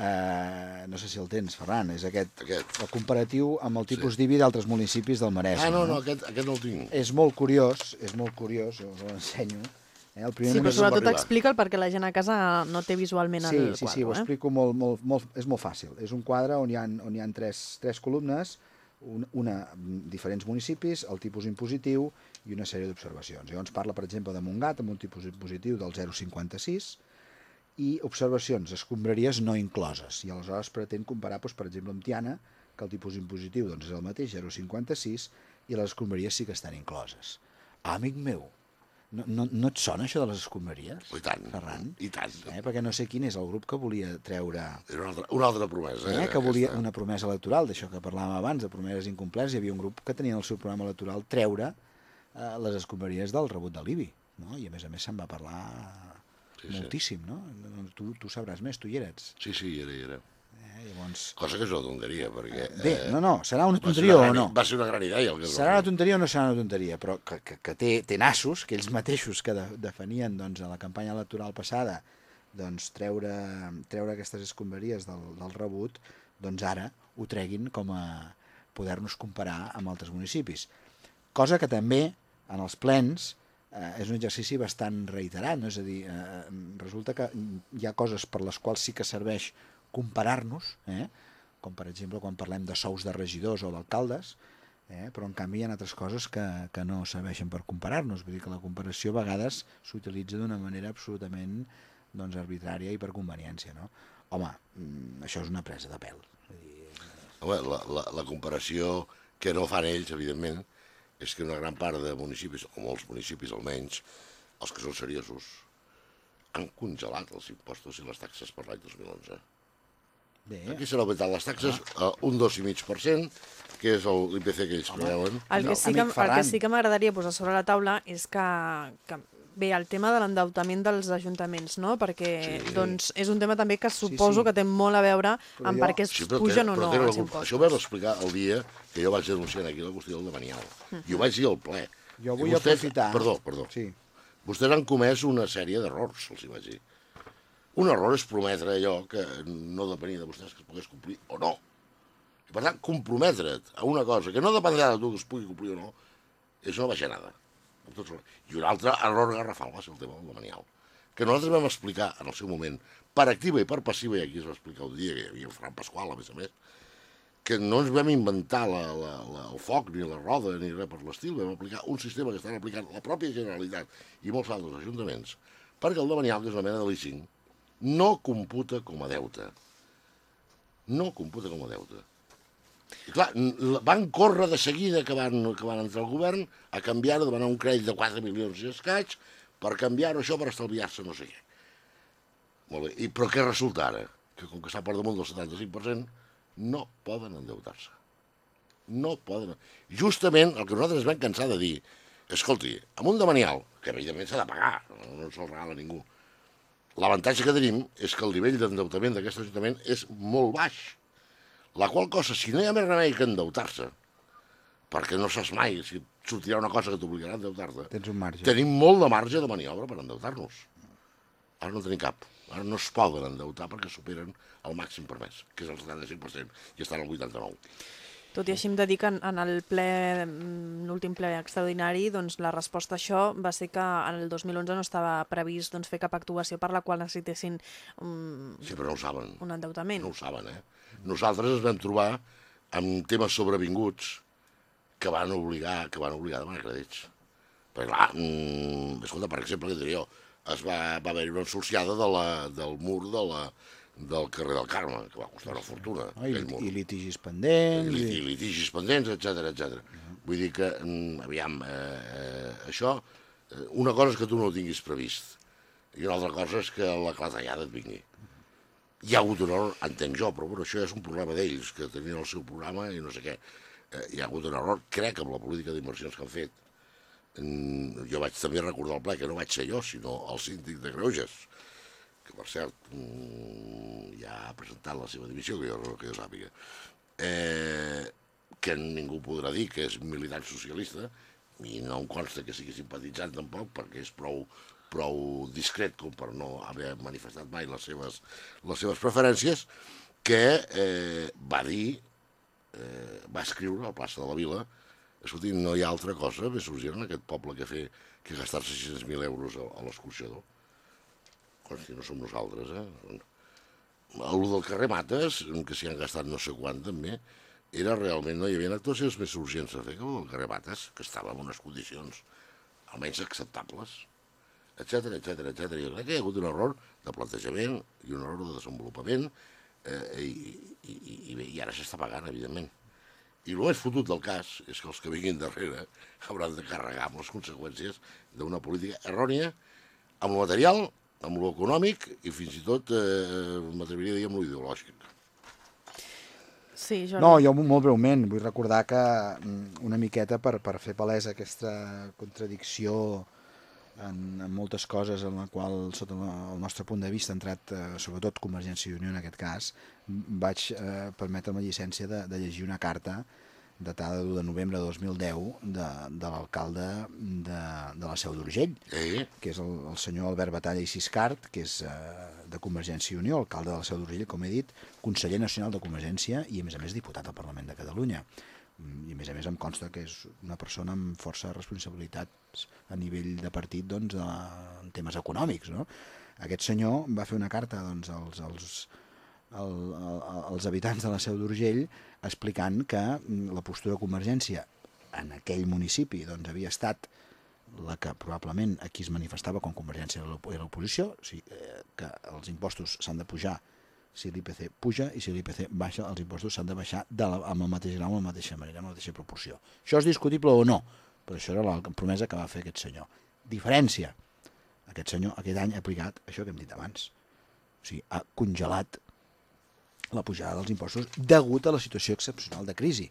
eh, no sé si el tens, Ferran, és aquest, Aquest. el comparatiu amb el tipus sí. d'IBI d'altres municipis del Maresme. Ah, no, no, aquest, aquest no el tinc. És molt curiós, és molt curiós, us ho ensenyo. Eh? El primer Sí, però sobretot arribar. explica'l perquè la gent a casa no té visualment Sí, el sí, quadre. sí, ho eh? explico molt, molt, molt, és molt fàcil. És un quadre on hi ha, on hi ha tres, tres columnes, un, una diferents municipis, el tipus impositiu i una sèrie d'observacions. Llavors parla, per exemple, de Montgat amb un tipus impositiu del 0,56 i observacions, escombraries no incloses. I aleshores pretén comparar, doncs, per exemple, amb Tiana, que el tipus impositiu doncs, és el mateix, 0,56, i les escombraries sí que estan incloses. Amic meu, no, no, no et sona això de les escombraries? I tant, Ferran? i tant. eh? perquè no sé quin és el grup que volia treure Era una altra, una altra promesa. eh? que volia aquesta. una promesa electoral, d'això que parlàvem abans, de promeses incomplertes, hi havia un grup que tenia en el seu programa electoral treure eh, les escombraries del rebut de l'IBI, no? i a més a més se'n va parlar Sí, sí, sí. moltíssim, no? Tu, tu sabràs més, tu hi eres. Sí, sí, hi era, hi era. Eh? Llavors... Cosa que és una tonteria, perquè... Bé, no, no, serà una tonteria una o gran- no? Va ser una gran idea. El que Serà una tonteria o no serà una tonteria, però que, que, que té, té nassos, que ells mateixos que de, definien doncs, a la campanya electoral passada doncs, treure, treure aquestes escombraries del, del rebut, doncs ara ho treguin com a poder-nos comparar amb altres municipis. Cosa que també en els plens eh, és un exercici bastant reiterat, és a dir, eh, resulta que hi ha coses per les quals sí que serveix comparar-nos, eh? com per exemple quan parlem de sous de regidors o d'alcaldes, eh? però en canvi hi ha altres coses que, que no serveixen per comparar-nos, vull dir que la comparació a vegades s'utilitza d'una manera absolutament doncs, arbitrària i per conveniència. No? Home, mm, això és una presa de pèl. Vull dir, Home, la, la, la comparació que no fan ells, evidentment, és que una gran part de municipis, o molts municipis almenys, els que són seriosos, han congelat els impostos i les taxes per l'any 2011. bé, Aquí s'han augmentat les taxes a un 2,5%, que és el- l'IPC que ells preveuen. El que, No, sí que, el que sí que m'agradaria posar sobre la taula és que, que bé, el tema de l'endeutament dels ajuntaments, no? Perquè Sí. doncs, és un tema també que suposo sí. que té molt a veure Però amb jo- per què es Sí, però pugen té- o però no els impostos. Això ho vam explicar el dia que jo vaig denunciar aquí la qüestió del Demanial. I ho vaig dir al ple. Jo I vull vostès- aprofitar... Perdó, perdó. Sí. Vostès han comès una sèrie d'errors, els hi vaig dir. Un error és prometre allò que no depenia de vostès que es pogués complir o no. I per tant, comprometre't a una cosa que no dependrà de tu que es pugui complir o no, és una baixanada. Tots els- I un altre error garrafal va ser el tema del Demanial, que nosaltres vam explicar en el seu moment, per activa i per passiva, i aquí es va explicar un dia que hi havia el Fran Pasqual, a més a més, que no ens vam inventar la, la, la, el foc ni la roda ni res per l'estil, vam aplicar un sistema que estan aplicant la pròpia Generalitat i molts altres ajuntaments, perquè el Demanial, que és una mena de leasing, no computa com a deute. No computa com a deute. I clar, van córrer de seguida que van, que van entrar al govern a canviar-ho, demanar un crèdit de 4 milions i escaig per canviar-ho això per estalviar-se no sé què. Molt bé, i però què resulta ara? Que com que està per damunt del 75%, no poden endeutar-se. No poden... Justament el que nosaltres ens vam cansar de dir, escolti, amb un demanial, que evidentment s'ha de pagar, no, no se'l regala ningú, l'avantatge que tenim és que el nivell d'endeutament d'aquest ajuntament és molt baix. La qual cosa, si no hi ha més remei que endeutar-se, perquè no saps mai si sortirà una cosa que t'obligarà a endeutar-te, Tens un marge. tenim molt de marge de maniobra per endeutar-nos. Ara no en tenim cap. Ara no es poden endeutar perquè superen el màxim permès, que és el 75%, i estan al 89%. Tot i així hem de dir que en, en el ple, mm, l'últim ple extraordinari, doncs la resposta a això va ser que en el 2011 no estava previst doncs, fer cap actuació per la qual necessitessin um, Sí, però no ho saben. un endeutament. No ho saben, eh? Nosaltres ens vam trobar amb temes sobrevinguts que van obligar, que van obligar a demanar crèdits. Perquè, clar, mm, escolta, per exemple, què diré jo, es va, va haver-hi una ensolciada de la, del mur de la, del carrer del Carme, que va costar una fortuna, No? I, mur. I litigis pendents... I, I... litigis pendents, etc etc. Vull dir que, mm, aviam, eh, eh, això, eh, una cosa és que tu no ho tinguis previst, i una altra cosa és que la clatellada et vingui. Hi ha hagut un error, entenc jo, però bueno, això és un problema d'ells, que tenien el seu programa i no sé què. Eh, hi ha hagut un error, crec, amb la política d'inversions que han fet. Mm, jo vaig també recordar el ple, que no vaig ser jo, sinó el síndic de Greuges, que per cert mm, ja ha presentat la seva dimissió, que jo, que jo sàpiga, eh, que ningú podrà dir que és militant socialista, i no em consta que sigui simpatitzant tampoc, perquè és prou, prou discret com per no haver manifestat mai les seves, les seves preferències, que eh, va dir, eh, va escriure a la plaça de la Vila, escolti, no hi ha altra cosa més urgent en aquest poble que fer que gastar-se 600.000 euros a, a. Consti, no som nosaltres, eh? El del carrer Mates, que s'hi han gastat no sé quant també, era realment, no hi havia actuacions més urgents a fer que el carrer Mates, que estava en unes condicions almenys acceptables, etc etc etc. Jo crec que hi ha hagut un error de plantejament i un error de desenvolupament eh, i, i, i, i ara s'està pagant, evidentment. I el més fotut del cas és que els que vinguin darrere hauran de carregar amb les conseqüències d'una política errònia amb el material, amb lo econòmic i fins i tot, eh, m'atreviria a dir, amb lo ideològic. Sí, Jordi. No, jo molt breument vull recordar que mm, una miqueta per, per fer palesa aquesta contradicció en, en moltes coses en la qual, sota el nostre punt de vista, ha entrat eh, sobretot Convergència i Unió en aquest cas, vaig eh, permetre'm la llicència de, de llegir una carta datada de 1 de novembre de 2010 de, de l'alcalde de, de la Seu d'Urgell, Eh? que és el, el senyor Albert Batalla i Siscart, que és eh, de Convergència i Unió, alcalde de la Seu d'Urgell, com he dit, conseller nacional de Convergència i, a més a més, diputat al Parlament de Catalunya. Mm, I, a més a més, em consta que és una persona amb força responsabilitats a nivell de partit doncs, de, en temes econòmics. No? Aquest senyor va fer una carta doncs, als, als, el, el, els habitants de la Seu d'Urgell explicant que mm, la postura de Convergència en aquell municipi doncs, havia estat la que probablement aquí es manifestava com Convergència era l'oposició, o sigui, eh, que els impostos s'han de pujar si l'IPC puja i si l'IPC baixa, els impostos s'han de baixar de la, amb el mateix grau, amb la mateixa manera, amb la mateixa proporció. Això és discutible o no, però això era la promesa que va fer aquest senyor. Diferència, aquest senyor aquest any ha aplicat això que hem dit abans. O sigui, ha congelat la pujada dels impostos degut a la situació excepcional de crisi.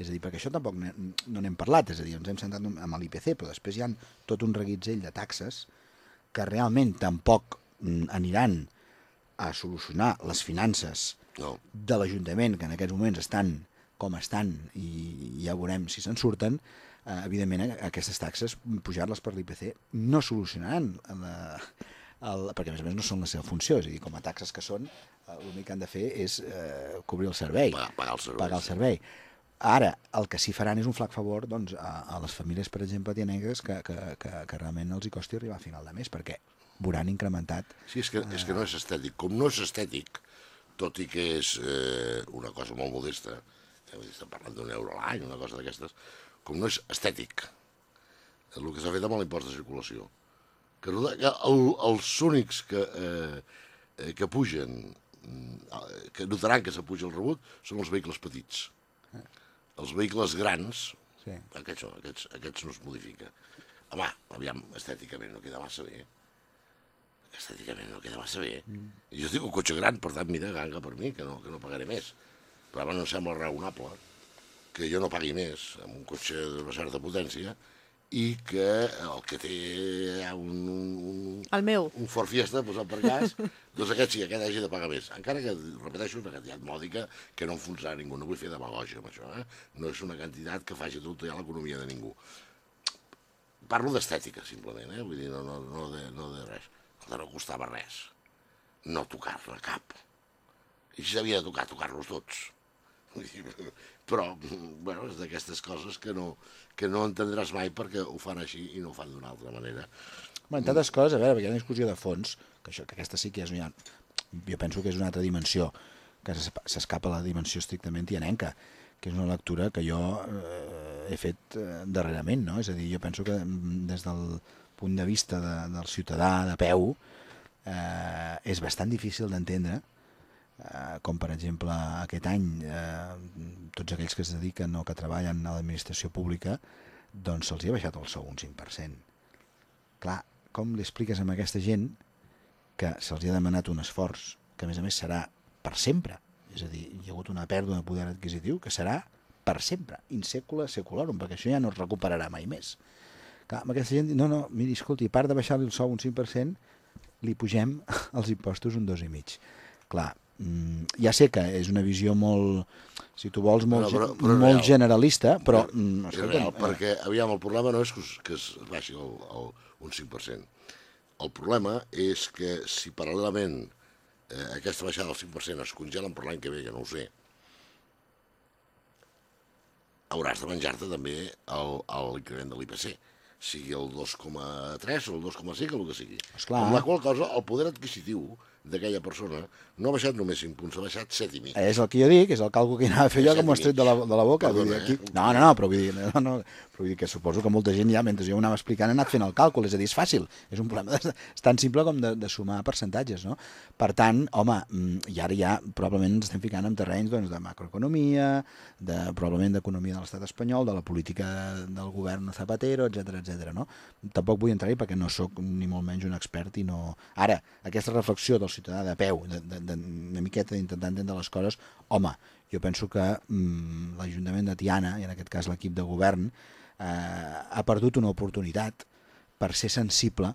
És a dir, perquè això tampoc no n'hem parlat, és a dir, ens hem centrat amb l'IPC, però després hi han tot un reguitzell de taxes que realment tampoc mm, aniran a solucionar les finances No. de l'Ajuntament, que en aquests moments estan com estan i ja veurem si se'n surten, eh, evidentment aquestes taxes, pujar-les per l'IPC, no solucionaran la, el, perquè a més a més no són la seva funció, és a dir, com a taxes que són, eh, l'únic que han de fer és eh, cobrir el servei, Pagar, pagar el servei. pagar el servei. Ara, el que sí faran és un flac favor doncs, a, a les famílies, per exemple, tianenques, que, que, que, que realment els hi costi arribar a final de mes, perquè veuran incrementat Sí, és que, és que no és estètic. Com no és estètic, tot i que és eh, una cosa molt modesta, eh, estem parlant d'un euro a l'any, una cosa d'aquestes, com no és estètic, el que s'ha fet amb l'impost de circulació, que, que el, els únics que, eh, eh, que pugen, que notaran que s'apuja el rebut, són els vehicles petits. Els vehicles grans, Sí. aquests, aquests, aquests no es modifica. Home, aviam, estèticament no queda massa bé estèticament no queda massa bé. Mm. Jo estic un cotxe gran, per tant, mira, ganga per mi, que no, que no pagaré més. Però a mi no em sembla raonable que jo no pagui més amb un cotxe d'una certa potència i que el que té un, un, El meu. un Ford Fiesta posat per cas, doncs aquest sí, aquest hagi de pagar més. Encara que, repeteixo, una quantitat mòdica que no enfonsarà ningú. No vull fer demagogia amb això, eh? No és una quantitat que faci trontollar l'economia de ningú. Parlo d'estètica, simplement, eh? Vull dir, no, no, no, de, no de res. Escolta, no costava res no tocar-ne cap. I si s'havia de tocar, tocar-los tots. [laughs] Però, bueno, és d'aquestes coses que no, que no entendràs mai perquè ho fan així i no ho fan d'una altra manera. Bé, entre altres coses, a veure, perquè hi ha una discussió de fons, que, això, que aquesta sí que és una... Jo penso que és una altra dimensió, que s'escapa la dimensió estrictament tianenca, que és una lectura que jo eh, he fet eh, darrerament, no? És a dir, jo penso que mm, des del punt de vista de, del ciutadà de peu eh, és bastant difícil d'entendre eh, com per exemple aquest any eh, tots aquells que es dediquen o que treballen a l'administració pública doncs se'ls ha baixat el sou un 5%. Clar, com li expliques a aquesta gent que se'ls ha demanat un esforç que a més a més serà per sempre, és a dir, hi ha hagut una pèrdua de poder adquisitiu que serà per sempre, in secula seculorum, perquè això ja no es recuperarà mai més. Clar, aquesta gent, no, no, miri, escolti, a part de baixar-li el sou un 5%, li pugem [laughs] els impostos un 2,5%. Clar, ja sé que és una visió molt, si tu vols, molt, Però- però, però- molt real. generalista, però... Mm, escolta'm, real, perquè, aviam, el problema no és que es, que es baixi el, el, un 5%. El problema és que si paral·lelament eh, aquesta baixada del 5% es congelen per l'any que ve, que no ho sé, hauràs de menjar-te també el- el increment de l'IPC sigui el 2,3 o el 2,5 o el que sigui. Esclar. Amb la qual cosa el poder adquisitiu d'aquella persona no ha baixat només 5 punts, ha baixat 7 i mig. És el que jo dic, és el càlcul que anava a fer jo, que m'ho has tret de la, de la boca. vull dir, Perdona, aquí... eh? No, no, no, però vull dir, no, no, però vull dir que suposo que molta gent ja, mentre jo ho anava explicant, ha anat fent el càlcul, és a dir, és fàcil, és un problema de, és tan simple com de, de sumar percentatges, no? Per tant, home, mm, i ara ja probablement ens estem ficant en terrenys doncs, de macroeconomia, de, probablement d'economia de l'estat espanyol, de la política del govern Zapatero, etc etc. no? Tampoc vull entrar-hi perquè no sóc ni molt menys un expert i no... Ara, aquesta reflexió del ciutadà de peu, de, de, de, una miqueta d'intentar entendre les coses, home, jo penso que mm, l'Ajuntament de Tiana, i en aquest cas l'equip de govern, eh, ha perdut una oportunitat per ser sensible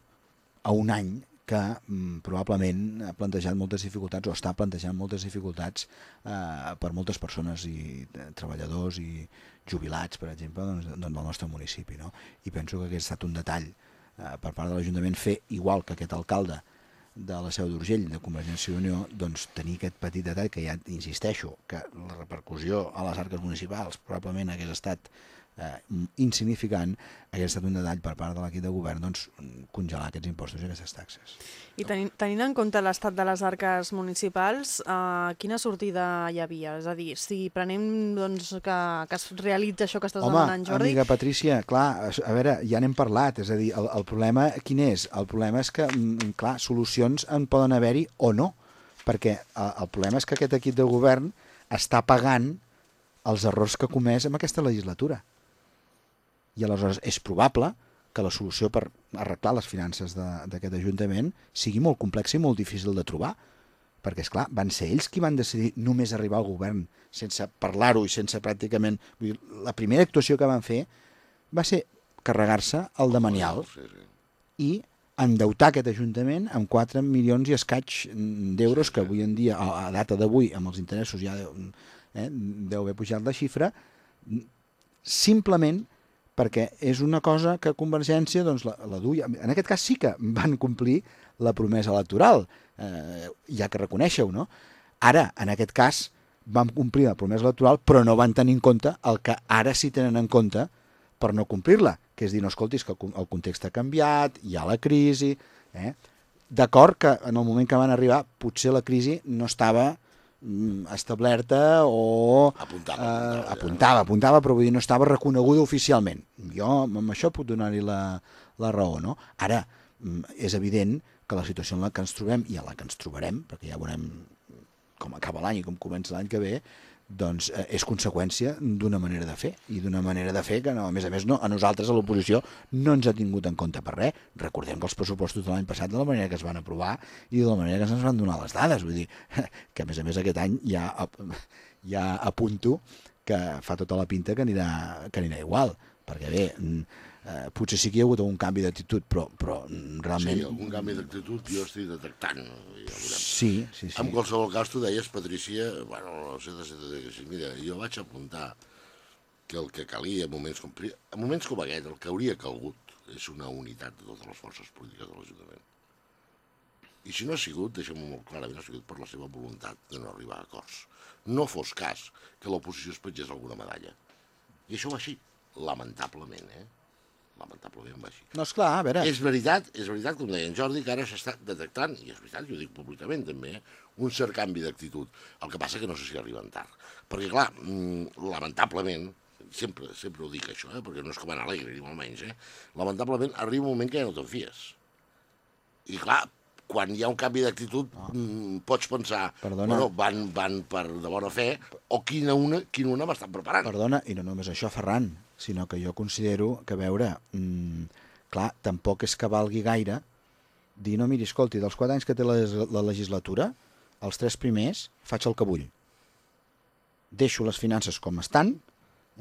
a un any que mm, probablement ha plantejat moltes dificultats o està plantejant moltes dificultats eh, per moltes persones i eh, treballadors i jubilats, per exemple, doncs, doncs del nostre municipi. No? I penso que aquest ha estat un detall eh, per part de l'Ajuntament fer igual que aquest alcalde de la Seu d'Urgell, de Convergència i Unió, doncs tenir aquest petit detall que ja insisteixo, que la repercussió a les arques municipals probablement hagués estat eh, insignificant, hagués estat un detall per part de l'equip de govern doncs, congelar aquests impostos i aquestes taxes. I tenint, tenint en compte l'estat de les arques municipals, eh, quina sortida hi havia? És a dir, si prenem doncs, que, que es realitza això que estàs Home, demanant, Jordi... amiga Patrícia, clar, a veure, ja n'hem parlat, és a dir, el, el problema quin és? El problema és que, mm, clar, solucions en poden haver-hi o no, perquè el, el problema és que aquest equip de govern està pagant els errors que ha comès en aquesta legislatura. I aleshores és probable que la solució per arreglar les finances de- d'aquest Ajuntament sigui molt complexa i molt difícil de trobar, perquè, és clar van ser ells qui van decidir només arribar al govern sense parlar-ho i sense pràcticament... Vull dir, la primera actuació que van fer va ser carregar-se el de Manial i endeutar aquest Ajuntament amb 4 milions i escaig d'euros que avui en dia, a, data d'avui, amb els interessos ja deu, eh, deu haver pujat la xifra, simplement perquè és una cosa que Convergència doncs, la, la duia. En aquest cas sí que van complir la promesa electoral, eh, ja que reconeixeu, no? Ara, en aquest cas, van complir la promesa electoral, però no van tenir en compte el que ara sí tenen en compte per no complir-la, que és dir, no, escolti, és que el con- el context ha canviat, hi ha la crisi... Eh? D'acord que en el moment que van arribar potser la crisi no estava establerta o Apuntava, eh, apuntava, ja. apuntava, apuntava, però vull dir, no estava reconeguda oficialment. Jo amb això puc donar-hi la, la raó, no? Ara, mm, és evident que la situació en la que ens trobem i a la que ens trobarem, perquè ja veurem com acaba l'any i com comença l'any que ve, doncs eh, és conseqüència d'una manera de fer i d'una manera de fer que no, a més a més no, a nosaltres a l'oposició no ens ha tingut en compte per res. Recordem que els pressupostos de l'any passat de la manera que es van aprovar i de la manera que se'ns van donar les dades. Vull dir [laughs] que a més a més aquest any ja, [laughs] ja apunto que fa tota la pinta que anirà, que anirà igual. Perquè bé, eh, potser sí que hi ha hagut un canvi d'actitud però, però realment Sí, algun canvi d'actitud jo estic detectant. Ja sí, sí, sí. En qualsevol cas, tu deies, Patrícia, bueno, no sé de de- de- mira, jo vaig apuntar que el que calia en moments com, en moments com aquest, el que hauria calgut és una unitat de totes les forces polítiques de l'Ajuntament. I si no ha sigut, deixem-ho molt clarament, ha sigut per la seva voluntat de no arribar a acords. No fos cas que l'oposició es pengés alguna medalla. I això va així, lamentablement, eh? Lamentablement va així. No, esclar, a veure... És veritat, és veritat, com deia en Jordi, que ara s'està detectant, i és veritat, jo ho dic públicament també, eh, un cert canvi d'actitud. El que passa que no sé si arriben tard. Perquè, clar, mm, lamentablement, sempre, sempre ho dic això, eh? perquè no és com anar alegre, ni molt menys, eh? lamentablement arriba un moment que ja no te'n fies. I clar, quan hi ha un canvi d'actitud Ah. mm, pots pensar, Perdona. bueno, van, van per de bona fe, o quina una, quina una m'estan preparant. Perdona, i no només això, Ferran, sinó que jo considero que, veure, mm, clar, tampoc és que valgui gaire dir, no, miri, escolti, dels quatre anys que té la, la legislatura, els tres primers faig el que vull. Deixo les finances com estan,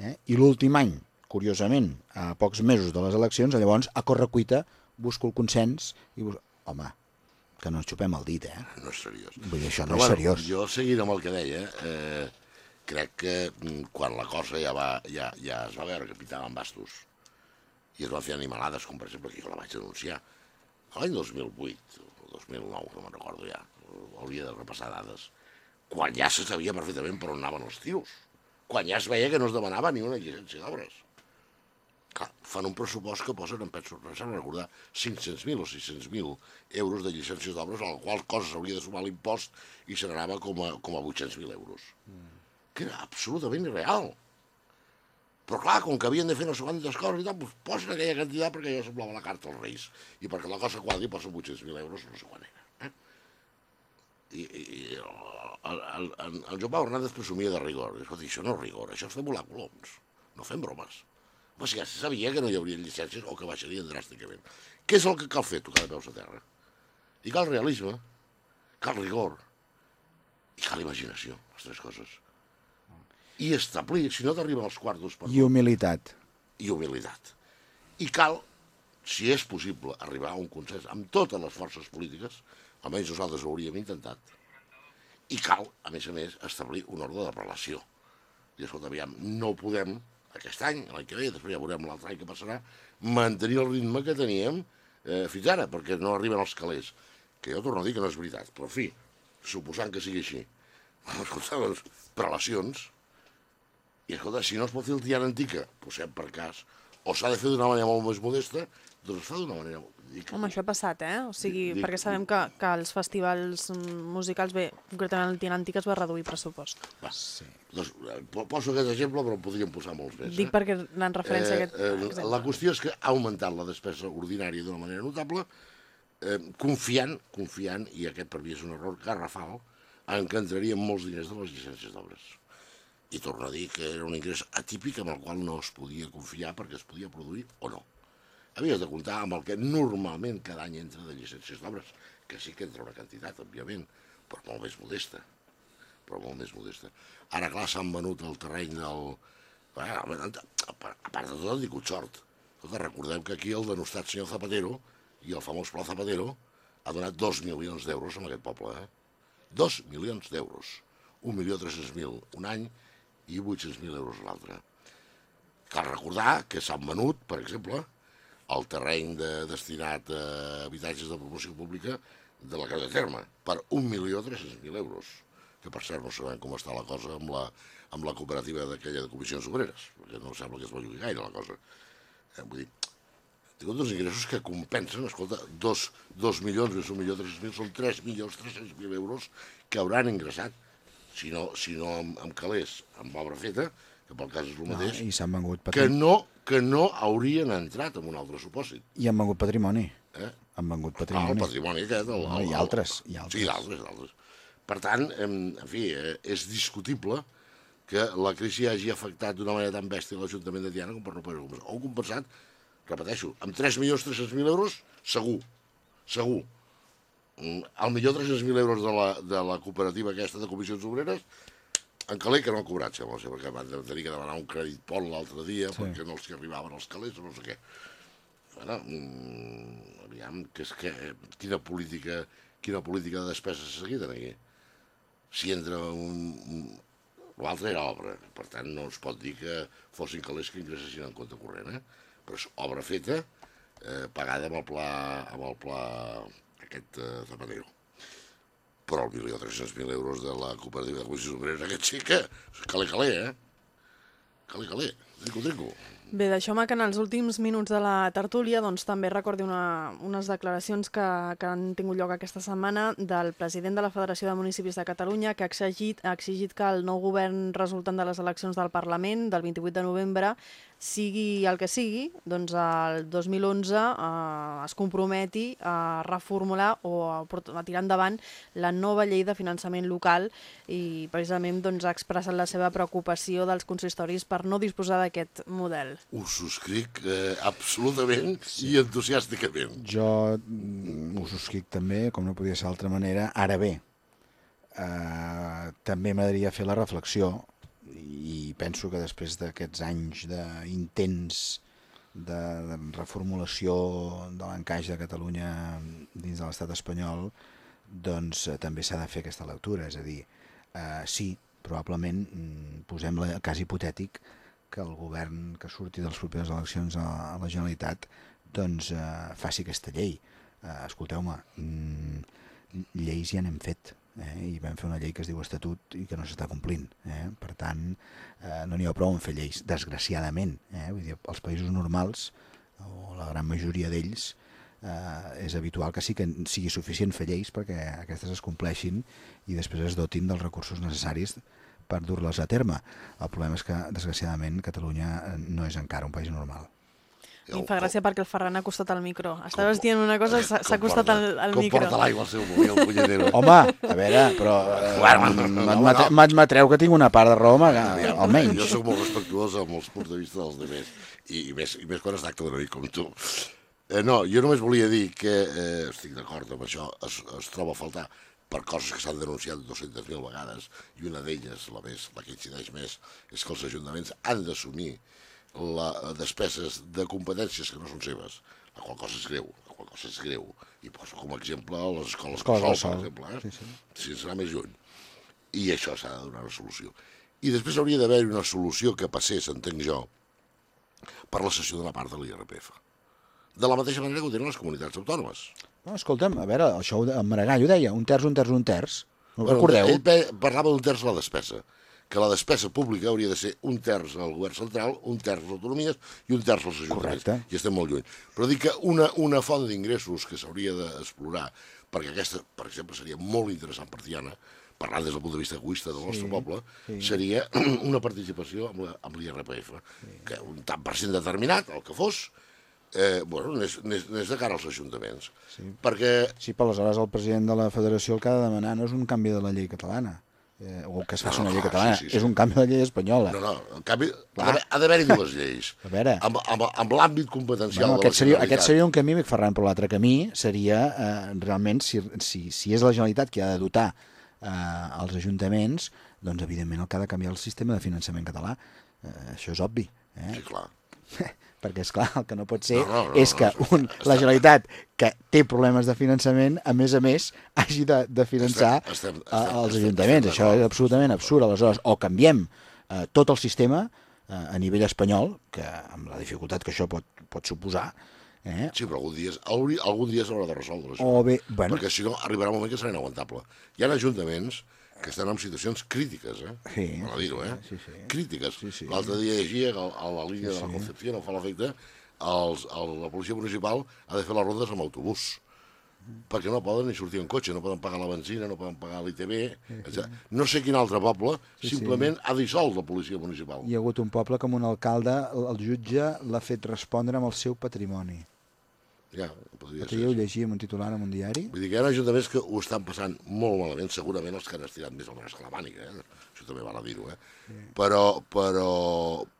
eh? i l'últim any, curiosament, a pocs mesos de les eleccions, llavors, a correcuita, busco el consens i bus... Home, que no ens xupem el dit, eh? No és seriós. Vull dir, això no Però, és seriós. Jo, seguint amb el que deia, eh, crec que mm, quan la cosa ja, va, ja, ja es va veure que pitaven bastos i es van fer animalades, com per exemple que jo la vaig denunciar, l'any 2008 o 2009, no me'n recordo ja, hauria de repassar dades, quan ja se sabia perfectament per on anaven els tiros, quan ja es veia que no es demanava ni una llicència d'obres. Clar, fan un pressupost que posen, em penso, em sembla recordar, 500.000 o 600.000 euros de llicències d'obres, a la qual cosa s'hauria de sumar l'impost i se n'anava com a, com a 800.000 euros. Mm. Que era absolutament irreal. Però clar, com que havien de fer no sé quantes coses i tal, doncs posen aquella quantitat perquè ja semblava la carta als Reis. I perquè la cosa quadri posen 800.000 euros, no sé quan era. Eh? I, i, i el, el, el, el Joan Pau Hernández presumia de rigor. I, escolta, això no és rigor, això és fer volar coloms. No fem bromes. Home, si ja se sabia que no hi hauria llicències o que baixarien dràsticament. Què és el que cal fer? Tocar de peus a terra. I cal realisme, cal rigor i cal imaginació, les tres coses. I establir, si no t'arriben els quartos per I humilitat. i humilitat. I cal, si és possible, arribar a un consens amb totes les forces polítiques, almenys nosaltres ho hauríem intentat, i cal, a més a més, establir un ordre de relació. I escolta, aviam, no podem, aquest any, l'any que ve, després ja veurem l'altre any que passarà, mantenir el ritme que teníem eh, fins ara, perquè no arriben els calés. Que jo torno a dir que no és veritat, però fi, suposant que sigui així. [laughs] Escolta, doncs, prelacions, i escolta, si no es pot fer el tiana antica, posem per cas, o s'ha de fer d'una manera molt més modesta, doncs es fa d'una manera... Dic, Home, això ha passat, eh? O sigui, Dic- perquè sabem que, que els festivals musicals, bé, concretament el Tinàntic es va reduir pressupost. va, sí. doncs, eh, po- poso aquest exemple, però en podríem posar molts més. Dic eh? perquè en referència a aquest eh, exemple. la qüestió és que ha augmentat la despesa ordinària d'una manera notable, eh, confiant, confiant, i aquest per mi és un error garrafal, en que entrarien molts diners de les llicències d'obres. I torno a dir que era un ingrés atípic amb el qual no es podia confiar perquè es podia produir o no. Havies de comptar amb el que normalment cada any entra de llicències d'obres, que sí que entra una quantitat, òbviament, però molt més modesta però molt més modesta. Ara, clar, s'han venut el terreny del... A part de tot, han tingut sort. Escolta, recordem que aquí el denostat senyor Zapatero i el famós Pla Zapatero ha donat dos milions d'euros a aquest poble, eh? Dos milions d'euros. Un milió tres-cents mil un any i 800.000 euros l'altre. Cal recordar que s'han venut, per exemple, el terreny de, destinat a habitatges de promoció pública de la Casa de Terme per 1.300.000 euros que per cert no sabem com està la cosa amb la, amb la cooperativa d'aquella de comissions obreres, perquè no sembla que es bellugi gaire la cosa. Eh, vull dir, tingut uns ingressos que compensen, escolta, dos, dos milions més un milió tres mil, són tres milions tres cents mil euros que hauran ingressat, si no, si no amb, amb calés, amb obra feta, que pel cas és el No, mateix, I s'han vengut, que patrimoni. no, que no haurien entrat en un altre supòsit. I han vengut patrimoni. Eh? Han vengut Ah, el patrimoni. patrimoni aquest. El, No, el, i el- altres, i altres. Sí, d'altres, d'altres. Per tant, em, en fi, eh, és discutible que la crisi hagi afectat d'una manera tan bèstia l'Ajuntament de Tiana com per no poder compensar. O compensat, repeteixo, amb 3.300.000 euros, segur, segur. Al millor 300.000 euros de la, de la cooperativa aquesta de comissions obreres, en caler que no ha cobrat, sembla ser, perquè van tenir que demanar un crèdit pont l'altre dia sí. perquè no els arribaven els calés o no sé què. Bueno, mm, aviam, que és que, eh, quina política, quina política de despesa s'ha seguit aquí? Si entra un... un L'altre era obra, per tant no es pot dir que fossin calés que ingressessin en compte corrent, eh? però és obra feta, eh, pagada amb el pla, amb el pla aquest eh, Zapatero. Però el milió 300.000 euros de la cooperativa de comissions obreres, aquest sí que, calé, calé, eh? Calé, calé, trico, trico. Bé, deixeu-me que en els últims minuts de la tertúlia doncs, també recordi una, unes declaracions que, que han tingut lloc aquesta setmana del president de la Federació de Municipis de Catalunya que ha exigit, ha exigit que el nou govern resultant de les eleccions del Parlament del 28 de novembre sigui el que sigui, doncs el 2011 eh, es comprometi a reformular o a, a tirar endavant la nova llei de finançament local i precisament doncs, ha expressat la seva preocupació dels consistoris per no disposar d'aquest model. Ho subscric eh, absolutament sí. i entusiàsticament. Jo mm, ho subscric també, com no podia ser d'altra manera. Ara bé, eh, també m'agradaria fer la reflexió i penso que després d'aquests anys d'intents de, de reformulació de l'encaix de Catalunya dins de l'estat espanyol, doncs eh, també s'ha de fer aquesta lectura, és a dir, eh, sí, probablement mm, posem el cas hipotètic que el govern que surti de les properes eleccions a, a la Generalitat doncs eh, faci aquesta llei. Eh, Escolteu-me, mm, lleis ja n'hem fet, eh, i vam fer una llei que es diu Estatut i que no s'està complint. Eh? Per tant, eh, no n'hi ha prou en fer lleis, desgraciadament. Eh? Vull dir, els països normals, o la gran majoria d'ells, eh, és habitual que sí que sigui suficient fer lleis perquè aquestes es compleixin i després es dotin dels recursos necessaris per dur-les a terme. El problema és que, desgraciadament, Catalunya eh, no és encara un país normal. I em fa gràcia perquè el Ferran ha costat al micro. Estaves dient una cosa i s'ha acostat al, al com micro. Com porta l'aigua al seu mobil, el punyetero. [laughs] Home, a veure, però [laughs] eh, m'admetreu que tinc una part de raó, almenys. Jo sóc molt respectuós amb els punts de vista dels demés, i, i, més, i més quan es tracta d'un amic com tu. Eh, no, jo només volia dir que eh, estic d'acord amb això, es, es troba a faltar per coses que s'han denunciat 200.000 vegades, i una d'elles, la més, la que incideix més, és que els ajuntaments han d'assumir les despeses de competències que no són seves, la qual cosa és greu, la qual cosa és greu. I poso com a exemple les escoles de sol, per exemple, eh? sí, sí. si serà més lluny. I això s'ha de donar una solució. I després hauria d'haver una solució que passés, entenc jo, per la cessió de la part de l'IRPF. De la mateixa manera que ho tenen les comunitats autònomes. No, escolta'm, a veure, això en Maragall ho deia, un terç, un terç, un terç. No bueno, recordeu? Ell parlava d'un terç la despesa que la despesa pública hauria de ser un terç al govern central, un terç a les autonomies i un terç als ajuntaments. Correcte. I estem molt lluny. Però dic que una, una font d'ingressos que s'hauria d'explorar, perquè aquesta, per exemple, seria molt interessant per Tiana, parlant des del punt de vista egoista del nostre sí, poble, sí. seria [clears throat] una participació amb l'IRPF, sí. que un tant per cent determinat, el que fos, eh, bueno, n'és de cara als ajuntaments. Sí. Perquè... Sí, però aleshores el president de la federació el que ha de demanar no és un canvi de la llei catalana, eh, o que es faci no, no, una llei catalana, sí, sí, sí. és un canvi de llei espanyola. No, no, en canvi, ha d'haver-hi dues lleis. A veure... Amb, amb, amb l'àmbit competencial bueno, de aquest seria, Aquest seria un camí, Ferran, però l'altre camí seria eh, realment, si, si, si és la Generalitat qui ha de dotar eh, els ajuntaments, doncs evidentment el que ha de canviar el sistema de finançament català. Eh, això és obvi. Eh? Sí, clar. [laughs] perquè és clar, el que no pot ser no, no, no, és que un, la Generalitat, que té problemes de finançament, a més a més, hagi de, de finançar estem, estem, estem, els ajuntaments. Això és absolutament absurd. Aleshores, o canviem eh, tot el sistema eh, a nivell espanyol, que amb la dificultat que això pot, pot suposar, Eh? Sí, però algun dia, algun dia s'haurà de resoldre això. O bé, bueno. Perquè si no, arribarà un moment que serà inaguantable. Hi ha ajuntaments que estan en situacions crítiques, eh? Sí. Per dir-ho, eh? Sí, sí. Crítiques. Sí, sí. L'altre dia llegia a, a la línia sí, sí. de la Concepció, no fa l'efecte, els, el, la policia municipal ha de fer les rondes amb autobús perquè no poden ni sortir en cotxe, no poden pagar la benzina, no poden pagar l'ITB, etc. No sé quin altre poble sí, simplement sí. ha dissolt la policia municipal. Hi ha hagut un poble com un alcalde, el jutge l'ha fet respondre amb el seu patrimoni. Ja, podria ser. ho llegia en un titular en un diari? Vull dir que hi ha ajuntaments que ho estan passant molt malament, segurament els que han estirat més el braç que la màniga, eh? això també val a dir-ho, eh? Sí. Però, però,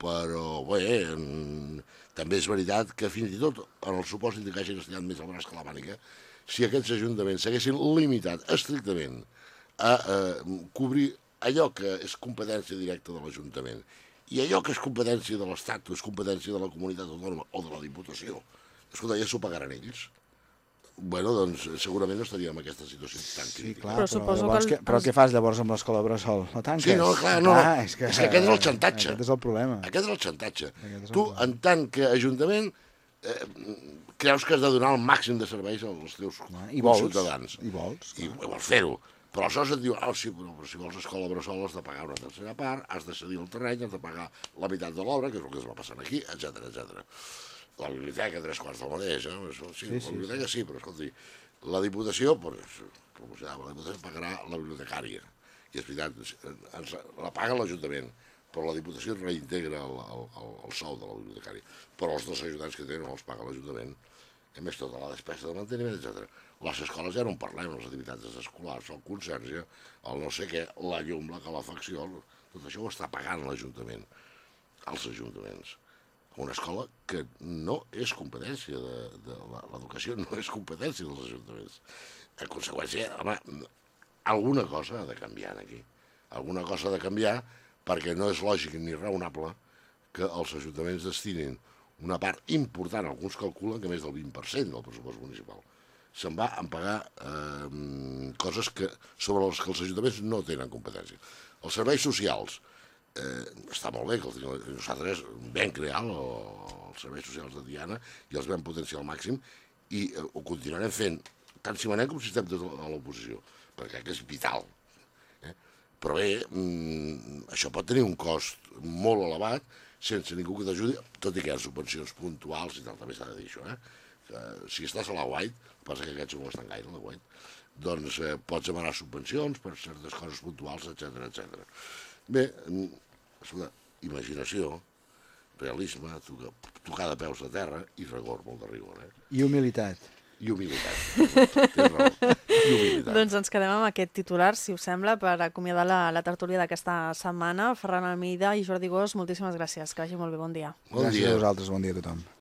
però, bé, en... també és veritat que fins i tot en el supòsit que hagin estirat més el braç que la màniga, si aquests ajuntaments s'haguessin limitat estrictament a, a cobrir allò que és competència directa de l'Ajuntament i allò que és competència de l'Estat o és competència de la comunitat autònoma o de la Diputació, escolta, ja s'ho pagaran ells. Bueno, doncs segurament no estaríem en aquesta situació tan sí, crítica. Clar, però, però, que, el... que, però què fas llavors amb l'escola Bressol? La tanques? Sí, no, clar, no. Ah, és, que, és que aquest és el xantatge. Aquest és el problema. Aquest és el xantatge. És el tu, problema. en tant que Ajuntament, eh, creus que has de donar el màxim de serveis als teus ah, I vols, ciutadans. I vols. I vols fer-ho. Però aleshores et diuen, oh, sí, però, però si vols escola Bressol has de pagar una tercera part, has de cedir el terreny, has de pagar la meitat de l'obra, que és el que es va passant aquí, etc etc. La biblioteca, tres quarts del mateix, eh? Això, sí, sí, la biblioteca sí, però escolti, la Diputació, pues, promocionava, la Diputació pagarà la bibliotecària. I és veritat, ens, la paga l'Ajuntament, però la Diputació reintegra el, el, el, el sou de la bibliotecària. Però els dos ajudants que tenen els paga l'Ajuntament, a més tota la despesa de manteniment, etc. Les escoles ja no en parlem, les activitats escolars, el conserge, el no sé què, la llum, la calefacció, tot això ho està pagant l'Ajuntament, els ajuntaments. Una escola que no és competència de, de l'educació, no és competència dels ajuntaments. En conseqüència, home, alguna cosa ha de canviar aquí. Alguna cosa ha de canviar perquè no és lògic ni raonable que els ajuntaments destinin una part important, alguns calculen que més del 20% del pressupost municipal, se'n va a pagar eh, coses que, sobre les que els ajuntaments no tenen competència. Els serveis socials, eh, està molt bé que els, nosaltres vam crear el, els serveis socials de Diana i els vam potenciar al màxim i eh, ho continuarem fent tant si manem com si estem a l'oposició, perquè que és vital. Eh? Però bé, mm, això pot tenir un cost molt elevat sense ningú que t'ajudi, tot i que hi ha subvencions puntuals i tal, també s'ha de dir això, eh? Que, si estàs a la White, passa que aquests no estan gaire, la White, doncs eh, pots demanar subvencions per certes coses puntuals, etc etc. Bé, mm, escolta, imaginació, realisme, tocar de peus a terra i rigor, molt de rigor. Eh? I humilitat. I humilitat. Tens raó doncs ens quedem amb aquest titular, si us sembla, per acomiadar la, la tertúlia d'aquesta setmana. Ferran Almeida i Jordi Gós, moltíssimes gràcies. Que vagi molt bé, bon dia. Bon gràcies dia. a vosaltres, bon dia a tothom.